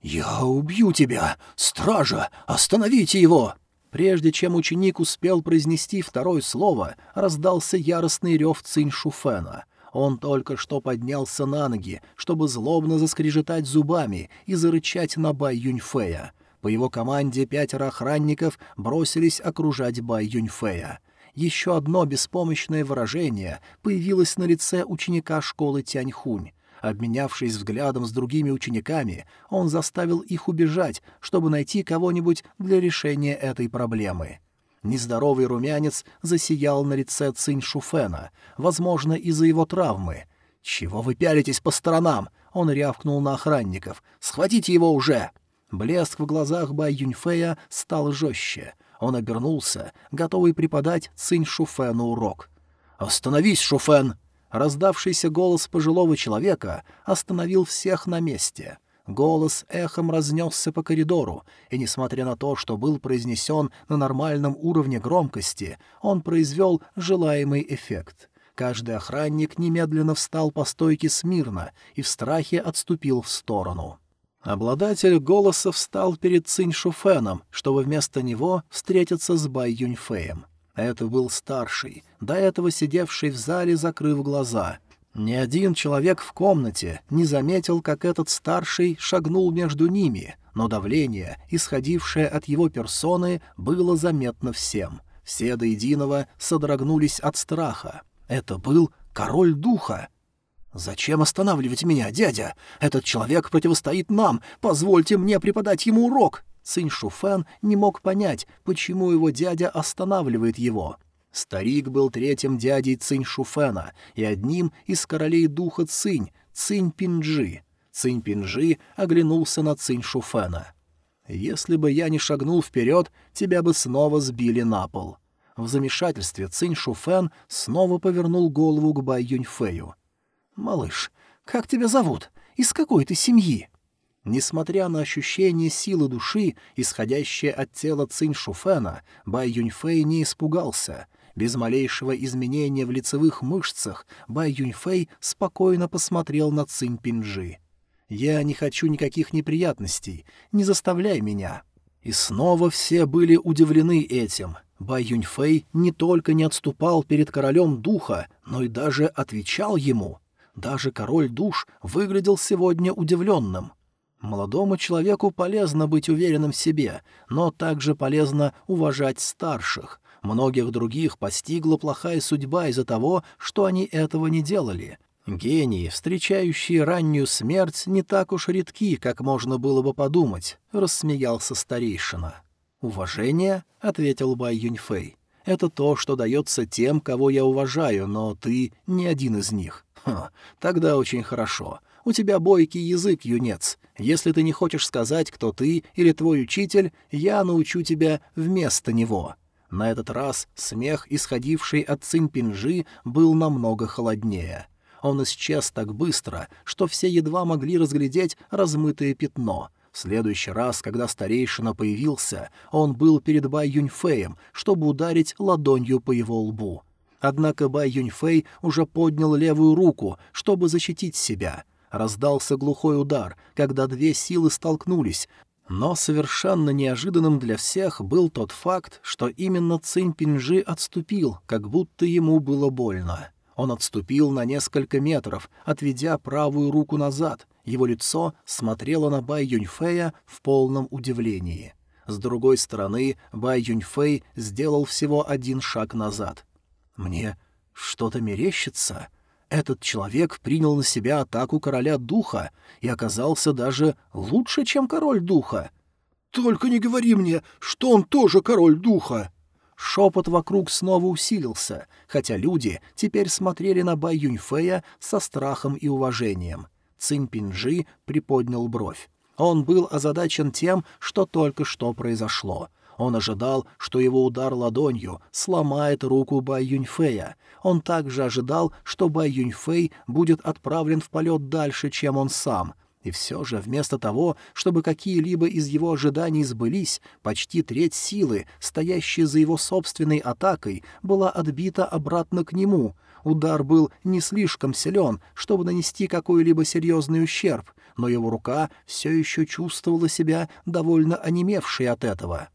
Я убью тебя! Стража! Остановите его!» Прежде чем ученик успел произнести второе слово, раздался яростный рев Цинь Шуфена. Он только что поднялся на ноги, чтобы злобно заскрежетать зубами и зарычать на Бай Юньфея. По его команде пятеро охранников бросились окружать Бай Юньфея. Еще одно беспомощное выражение появилось на лице ученика школы Тяньхунь. Обменявшись взглядом с другими учениками, он заставил их убежать, чтобы найти кого-нибудь для решения этой проблемы. Нездоровый румянец засиял на лице Цинь Шуфена, возможно, из-за его травмы. «Чего вы пялитесь по сторонам?» — он рявкнул на охранников. «Схватите его уже!» Блеск в глазах Бай Юньфея стал жестче — он обернулся, готовый преподать Цинь Шуфену урок. «Остановись, Шуфен!» Раздавшийся голос пожилого человека остановил всех на месте. Голос эхом разнесся по коридору, и, несмотря на то, что был произнесен на нормальном уровне громкости, он произвел желаемый эффект. Каждый охранник немедленно встал по стойке смирно и в страхе отступил в сторону. Обладатель голоса встал перед Цинь Шуфеном, чтобы вместо него встретиться с Бай Юньфеем. Это был старший, до этого сидевший в зале, закрыв глаза. Ни один человек в комнате не заметил, как этот старший шагнул между ними, но давление, исходившее от его персоны, было заметно всем. Все до единого содрогнулись от страха. Это был король духа. «Зачем останавливать меня, дядя? Этот человек противостоит нам. Позвольте мне преподать ему урок!» Цинь Шуфэн не мог понять, почему его дядя останавливает его. Старик был третьим дядей Цинь Шуфэна и одним из королей духа Цинь, Цинь Пинджи. Цинь Пинджи оглянулся на Цинь Шуфэна. «Если бы я не шагнул вперед, тебя бы снова сбили на пол». В замешательстве Цинь Шуфэн снова повернул голову к Бай Юньфэю. «Малыш, как тебя зовут? Из какой ты семьи?» Несмотря на ощущение силы души, исходящее от тела Цинь Шуфена, Бай Юньфэй не испугался. Без малейшего изменения в лицевых мышцах Бай Юньфэй спокойно посмотрел на Цинь Пинджи. «Я не хочу никаких неприятностей, не заставляй меня». И снова все были удивлены этим. Бай Юньфэй не только не отступал перед королем духа, но и даже отвечал ему — даже король душ выглядел сегодня удивленным. Молодому человеку полезно быть уверенным в себе, но также полезно уважать старших. Многих других постигла плохая судьба из-за того, что они этого не делали. Гении, встречающие раннюю смерть, не так уж редки, как можно было бы подумать, — рассмеялся старейшина. «Уважение?» — ответил Бай Юньфэй. «Это то, что дается тем, кого я уважаю, но ты не один из них. «Хм, тогда очень хорошо. У тебя бойкий язык, юнец. Если ты не хочешь сказать, кто ты или твой учитель, я научу тебя вместо него». На этот раз смех, исходивший от Цинь-Пинжи, был намного холоднее. Он исчез так быстро, что все едва могли разглядеть размытое пятно. В следующий раз, когда старейшина появился, он был перед Бай Юньфеем, чтобы ударить ладонью по его лбу. Однако Бай Юньфэй уже поднял левую руку, чтобы защитить себя. Раздался глухой удар, когда две силы столкнулись, но совершенно неожиданным для всех был тот факт, что именно Цинь Пинжи отступил, как будто ему было больно. Он отступил на несколько метров, отведя правую руку назад. Его лицо смотрело на Бай Юньфэя в полном удивлении. С другой стороны, Бай Юньфэй сделал всего один шаг назад. Мне что-то мерещится? Этот человек принял на себя атаку короля духа и оказался даже лучше, чем король духа. «Только не говори мне, что он тоже король духа!» Шепот вокруг снова усилился, хотя люди теперь смотрели на Бай Юньфея со страхом и уважением. Цинь Пинжи приподнял бровь. Он был озадачен тем, что только что произошло. Он ожидал, что его удар ладонью сломает руку Бай Юньфея. Он также ожидал, что Бай Юньфэй будет отправлен в полет дальше, чем он сам — и все же, вместо того, чтобы какие-либо из его ожиданий сбылись, почти треть силы, стоящей за его собственной атакой, была отбита обратно к нему. Удар был не слишком силен, чтобы нанести какой-либо серьезный ущерб, но его рука все еще чувствовала себя довольно онемевшей от этого.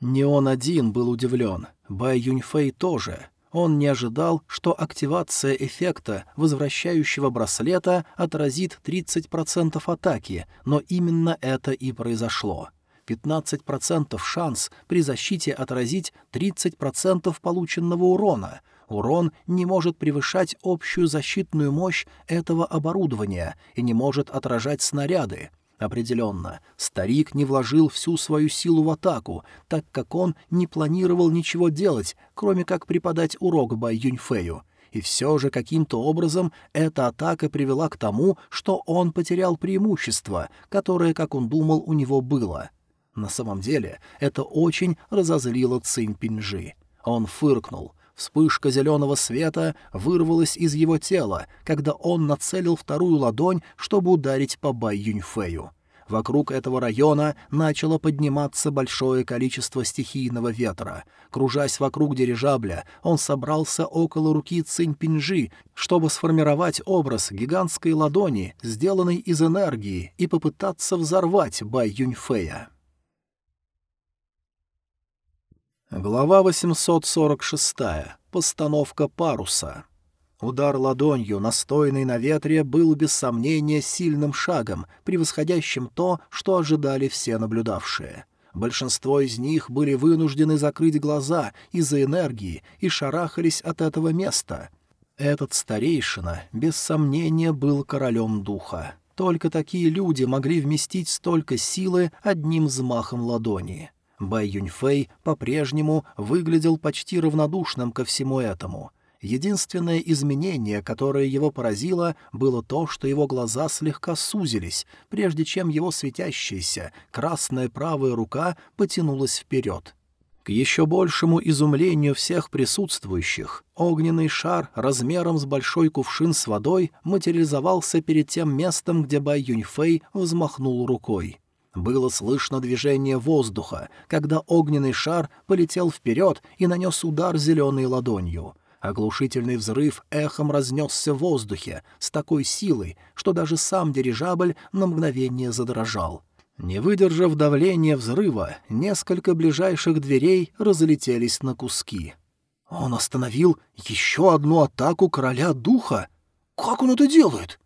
Не он один был удивлен, Бай Юньфэй тоже — он не ожидал, что активация эффекта возвращающего браслета отразит 30% атаки, но именно это и произошло. 15% шанс при защите отразить 30% полученного урона. Урон не может превышать общую защитную мощь этого оборудования и не может отражать снаряды. Определенно, старик не вложил всю свою силу в атаку, так как он не планировал ничего делать, кроме как преподать урок Бай Юньфею. И все же каким-то образом эта атака привела к тому, что он потерял преимущество, которое, как он думал, у него было. На самом деле это очень разозлило Цинь Пинжи. Он фыркнул — Вспышка зеленого света вырвалась из его тела, когда он нацелил вторую ладонь, чтобы ударить по Бай Юньфею. Вокруг этого района начало подниматься большое количество стихийного ветра. Кружась вокруг дирижабля, он собрался около руки Цинь-Пинжи, чтобы сформировать образ гигантской ладони, сделанной из энергии, и попытаться взорвать Бай Юньфея. Глава 846. Постановка паруса. Удар ладонью, настойный на ветре, был без сомнения сильным шагом, превосходящим то, что ожидали все наблюдавшие. Большинство из них были вынуждены закрыть глаза из-за энергии и шарахались от этого места. Этот старейшина, без сомнения, был королем духа. Только такие люди могли вместить столько силы одним взмахом ладони. Бай Юньфэй по-прежнему выглядел почти равнодушным ко всему этому. Единственное изменение, которое его поразило, было то, что его глаза слегка сузились, прежде чем его светящаяся красная правая рука потянулась вперед. К еще большему изумлению всех присутствующих, огненный шар размером с большой кувшин с водой материализовался перед тем местом, где Бай Юньфэй взмахнул рукой. Было слышно движение воздуха, когда огненный шар полетел вперед и нанес удар зеленой ладонью. Оглушительный взрыв эхом разнесся в воздухе с такой силой, что даже сам дирижабль на мгновение задрожал. Не выдержав давления взрыва, несколько ближайших дверей разлетелись на куски. Он остановил еще одну атаку короля духа. Как он это делает?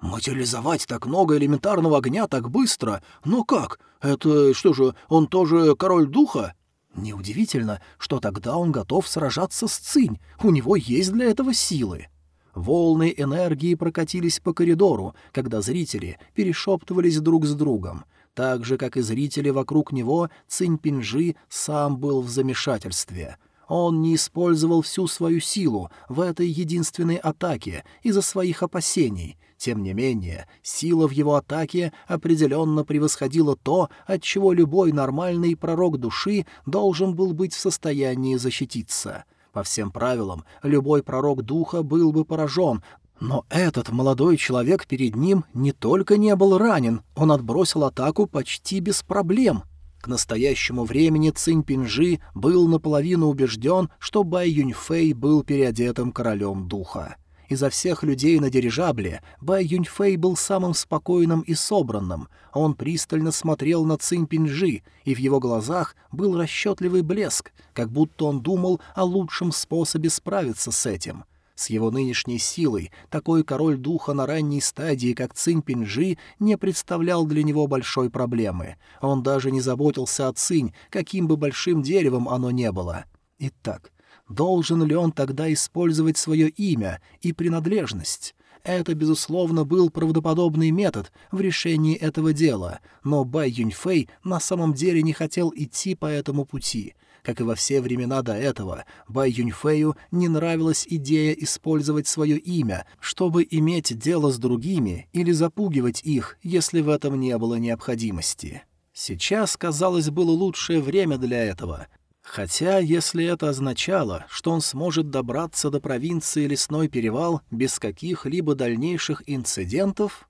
«Материализовать так много элементарного огня так быстро? Но как? Это что же, он тоже король духа?» Неудивительно, что тогда он готов сражаться с Цинь, у него есть для этого силы. Волны энергии прокатились по коридору, когда зрители перешептывались друг с другом. Так же, как и зрители вокруг него, Цинь Пинжи сам был в замешательстве — он не использовал всю свою силу в этой единственной атаке из-за своих опасений. Тем не менее, сила в его атаке определенно превосходила то, от чего любой нормальный пророк души должен был быть в состоянии защититься. По всем правилам, любой пророк духа был бы поражен, но этот молодой человек перед ним не только не был ранен, он отбросил атаку почти без проблем — к настоящему времени Цинь Пинжи был наполовину убежден, что Бай Юньфэй был переодетым королем духа. Изо всех людей на дирижабле Бай Юньфэй был самым спокойным и собранным. Он пристально смотрел на Цинь Пинжи, и в его глазах был расчетливый блеск, как будто он думал о лучшем способе справиться с этим — с его нынешней силой такой король духа на ранней стадии, как Цинь Пинжи, не представлял для него большой проблемы. Он даже не заботился о Цинь, каким бы большим деревом оно не было. Итак, Должен ли он тогда использовать свое имя и принадлежность? Это, безусловно, был правдоподобный метод в решении этого дела, но Бай Юньфэй на самом деле не хотел идти по этому пути. Как и во все времена до этого, Бай Юньфэю не нравилась идея использовать свое имя, чтобы иметь дело с другими или запугивать их, если в этом не было необходимости. Сейчас, казалось, было лучшее время для этого, Хотя, если это означало, что он сможет добраться до провинции Лесной Перевал без каких-либо дальнейших инцидентов...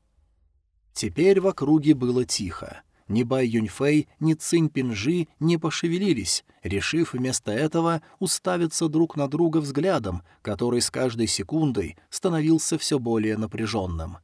Теперь в округе было тихо. Ни Бай Юньфэй, ни Цинь Пинжи не пошевелились, решив вместо этого уставиться друг на друга взглядом, который с каждой секундой становился все более напряженным.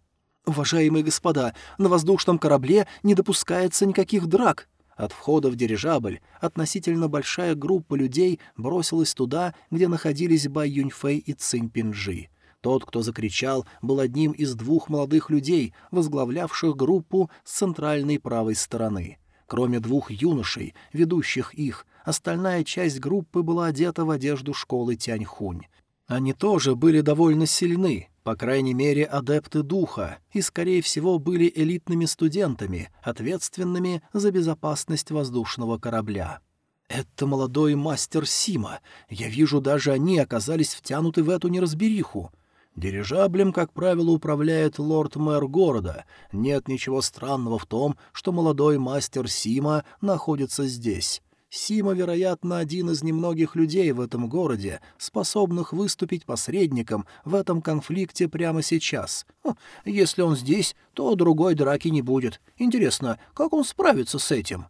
«Уважаемые господа, на воздушном корабле не допускается никаких драк», от входа в дирижабль относительно большая группа людей бросилась туда, где находились Бай Юньфэй и Цинь Пинжи. Тот, кто закричал, был одним из двух молодых людей, возглавлявших группу с центральной правой стороны. Кроме двух юношей, ведущих их, остальная часть группы была одета в одежду школы Тяньхунь. Они тоже были довольно сильны, по крайней мере, адепты духа, и, скорее всего, были элитными студентами, ответственными за безопасность воздушного корабля. «Это молодой мастер Сима. Я вижу, даже они оказались втянуты в эту неразбериху. Дирижаблем, как правило, управляет лорд-мэр города. Нет ничего странного в том, что молодой мастер Сима находится здесь. Сима, вероятно, один из немногих людей в этом городе, способных выступить посредником в этом конфликте прямо сейчас. Хм, если он здесь, то другой драки не будет. Интересно, как он справится с этим?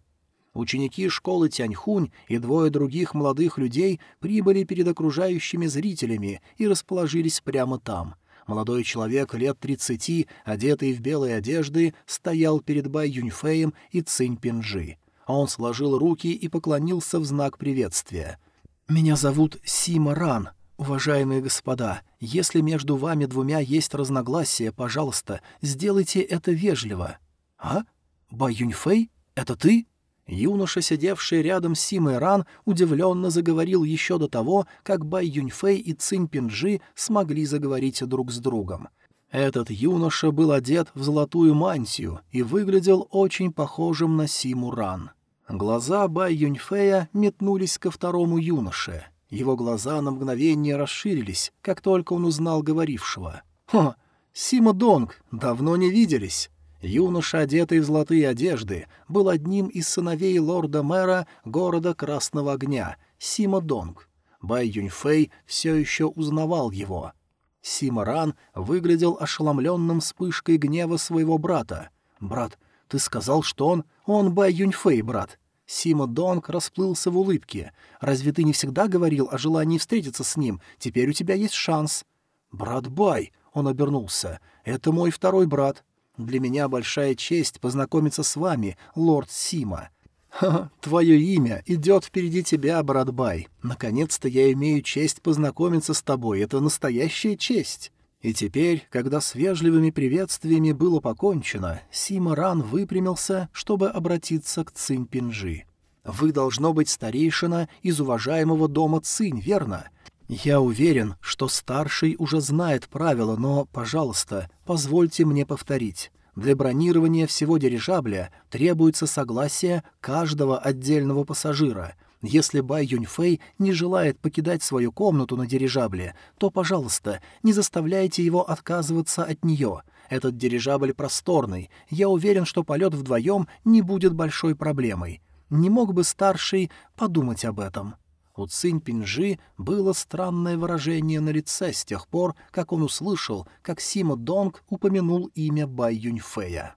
Ученики школы Тяньхунь и двое других молодых людей прибыли перед окружающими зрителями и расположились прямо там. Молодой человек лет тридцати, одетый в белые одежды, стоял перед Бай Юньфеем и Цинь Пинжи а он сложил руки и поклонился в знак приветствия. «Меня зовут Сима Ран. Уважаемые господа, если между вами двумя есть разногласия, пожалуйста, сделайте это вежливо». «А? Бай Юньфэй? Это ты?» Юноша, сидевший рядом с Симой Ран, удивленно заговорил еще до того, как Бай Юньфэй и Цинь Пинджи смогли заговорить друг с другом. Этот юноша был одет в золотую мантию и выглядел очень похожим на Симу Ран. Глаза Бай Юньфея метнулись ко второму юноше. Его глаза на мгновение расширились, как только он узнал говорившего. «Хо! Сима Донг! Давно не виделись!» Юноша, одетый в золотые одежды, был одним из сыновей лорда-мэра города Красного Огня, Сима Донг. Бай Юньфэй все еще узнавал его. Сима Ран выглядел ошеломленным вспышкой гнева своего брата. «Брат, ты сказал, что он... Он Бай Юньфэй, брат. Сима Донг расплылся в улыбке. «Разве ты не всегда говорил о желании встретиться с ним? Теперь у тебя есть шанс». «Брат Бай», — он обернулся, — «это мой второй брат. Для меня большая честь познакомиться с вами, лорд Сима». «Ха, твое имя идет впереди тебя, брат Бай. Наконец-то я имею честь познакомиться с тобой. Это настоящая честь». И теперь, когда с вежливыми приветствиями было покончено, Сима Ран выпрямился, чтобы обратиться к Цинь Пинжи. «Вы, должно быть, старейшина из уважаемого дома Цинь, верно? Я уверен, что старший уже знает правила, но, пожалуйста, позвольте мне повторить. Для бронирования всего дирижабля требуется согласие каждого отдельного пассажира — если Бай Юньфэй не желает покидать свою комнату на дирижабле, то, пожалуйста, не заставляйте его отказываться от нее. Этот дирижабль просторный. Я уверен, что полет вдвоем не будет большой проблемой. Не мог бы старший подумать об этом?» У Цинь Пинжи было странное выражение на лице с тех пор, как он услышал, как Сима Донг упомянул имя Бай Юньфэя.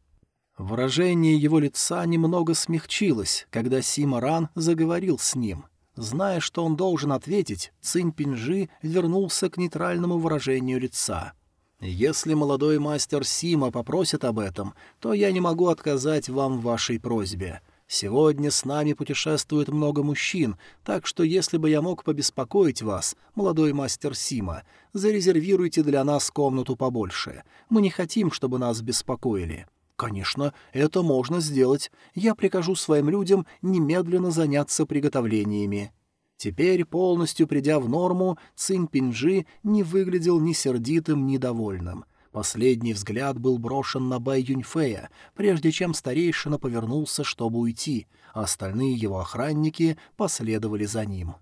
Выражение его лица немного смягчилось, когда Сима Ран заговорил с ним. Зная, что он должен ответить, Цинь Пинжи вернулся к нейтральному выражению лица. «Если молодой мастер Сима попросит об этом, то я не могу отказать вам в вашей просьбе. Сегодня с нами путешествует много мужчин, так что если бы я мог побеспокоить вас, молодой мастер Сима, зарезервируйте для нас комнату побольше. Мы не хотим, чтобы нас беспокоили». «Конечно, это можно сделать. Я прикажу своим людям немедленно заняться приготовлениями». Теперь, полностью придя в норму, Цинь Пинджи не выглядел ни сердитым, ни довольным. Последний взгляд был брошен на Бай Юньфея, прежде чем старейшина повернулся, чтобы уйти, а остальные его охранники последовали за ним.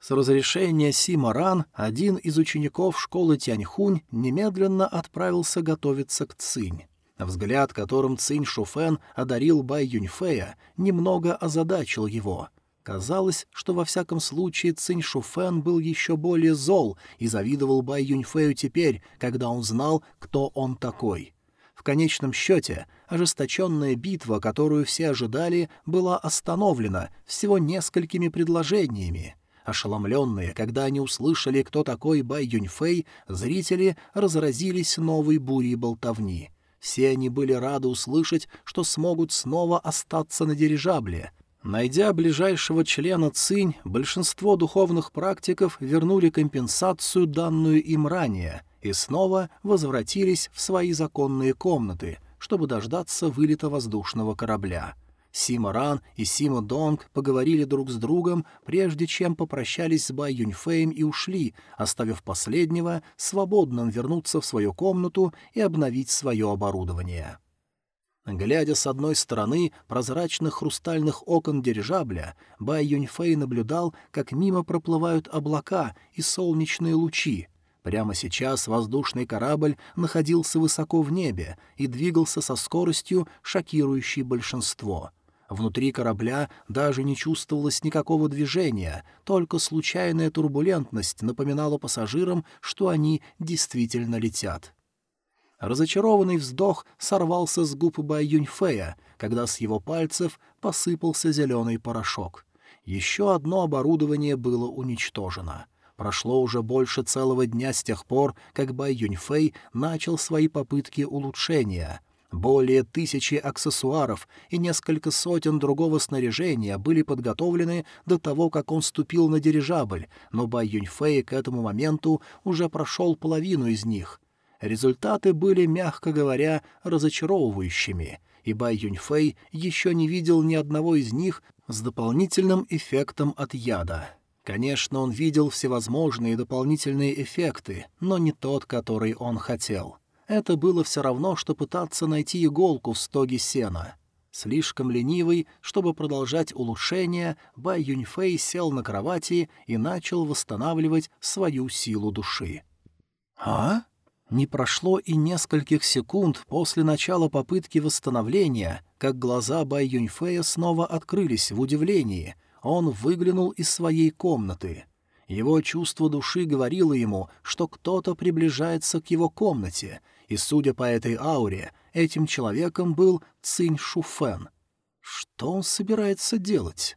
С разрешения Сима Ран один из учеников школы Тяньхунь немедленно отправился готовиться к Цинь. Взгляд, которым Цинь Шуфен одарил Бай Юньфея, немного озадачил его — Казалось, что во всяком случае Цинь Шуфэн был еще более зол и завидовал Бай Юньфэю теперь, когда он знал, кто он такой. В конечном счете, ожесточенная битва, которую все ожидали, была остановлена всего несколькими предложениями. Ошеломленные, когда они услышали, кто такой Бай Юньфэй, зрители разразились новой бурей болтовни. Все они были рады услышать, что смогут снова остаться на дирижабле — Найдя ближайшего члена цинь, большинство духовных практиков вернули компенсацию, данную им ранее, и снова возвратились в свои законные комнаты, чтобы дождаться вылета воздушного корабля. Сима Ран и Сима Донг поговорили друг с другом, прежде чем попрощались с Бай Юньфеем и ушли, оставив последнего свободным вернуться в свою комнату и обновить свое оборудование. Глядя с одной стороны прозрачных хрустальных окон дирижабля, Бай Юньфэй наблюдал, как мимо проплывают облака и солнечные лучи. Прямо сейчас воздушный корабль находился высоко в небе и двигался со скоростью, шокирующей большинство. Внутри корабля даже не чувствовалось никакого движения, только случайная турбулентность напоминала пассажирам, что они действительно летят. Разочарованный вздох сорвался с губ Бай Юньфея, когда с его пальцев посыпался зеленый порошок. Еще одно оборудование было уничтожено. Прошло уже больше целого дня с тех пор, как Бай Юньфэй начал свои попытки улучшения. Более тысячи аксессуаров и несколько сотен другого снаряжения были подготовлены до того, как он ступил на дирижабль, но Бай Юньфэй к этому моменту уже прошел половину из них. Результаты были, мягко говоря, разочаровывающими, и Бай Юньфэй еще не видел ни одного из них с дополнительным эффектом от яда. Конечно, он видел всевозможные дополнительные эффекты, но не тот, который он хотел. Это было все равно, что пытаться найти иголку в стоге сена. Слишком ленивый, чтобы продолжать улучшение, Бай Юньфэй сел на кровати и начал восстанавливать свою силу души. «А?» Не прошло и нескольких секунд после начала попытки восстановления, как глаза Бай Юньфея снова открылись в удивлении. Он выглянул из своей комнаты. Его чувство души говорило ему, что кто-то приближается к его комнате, и, судя по этой ауре, этим человеком был Цинь Шуфен. Что он собирается делать?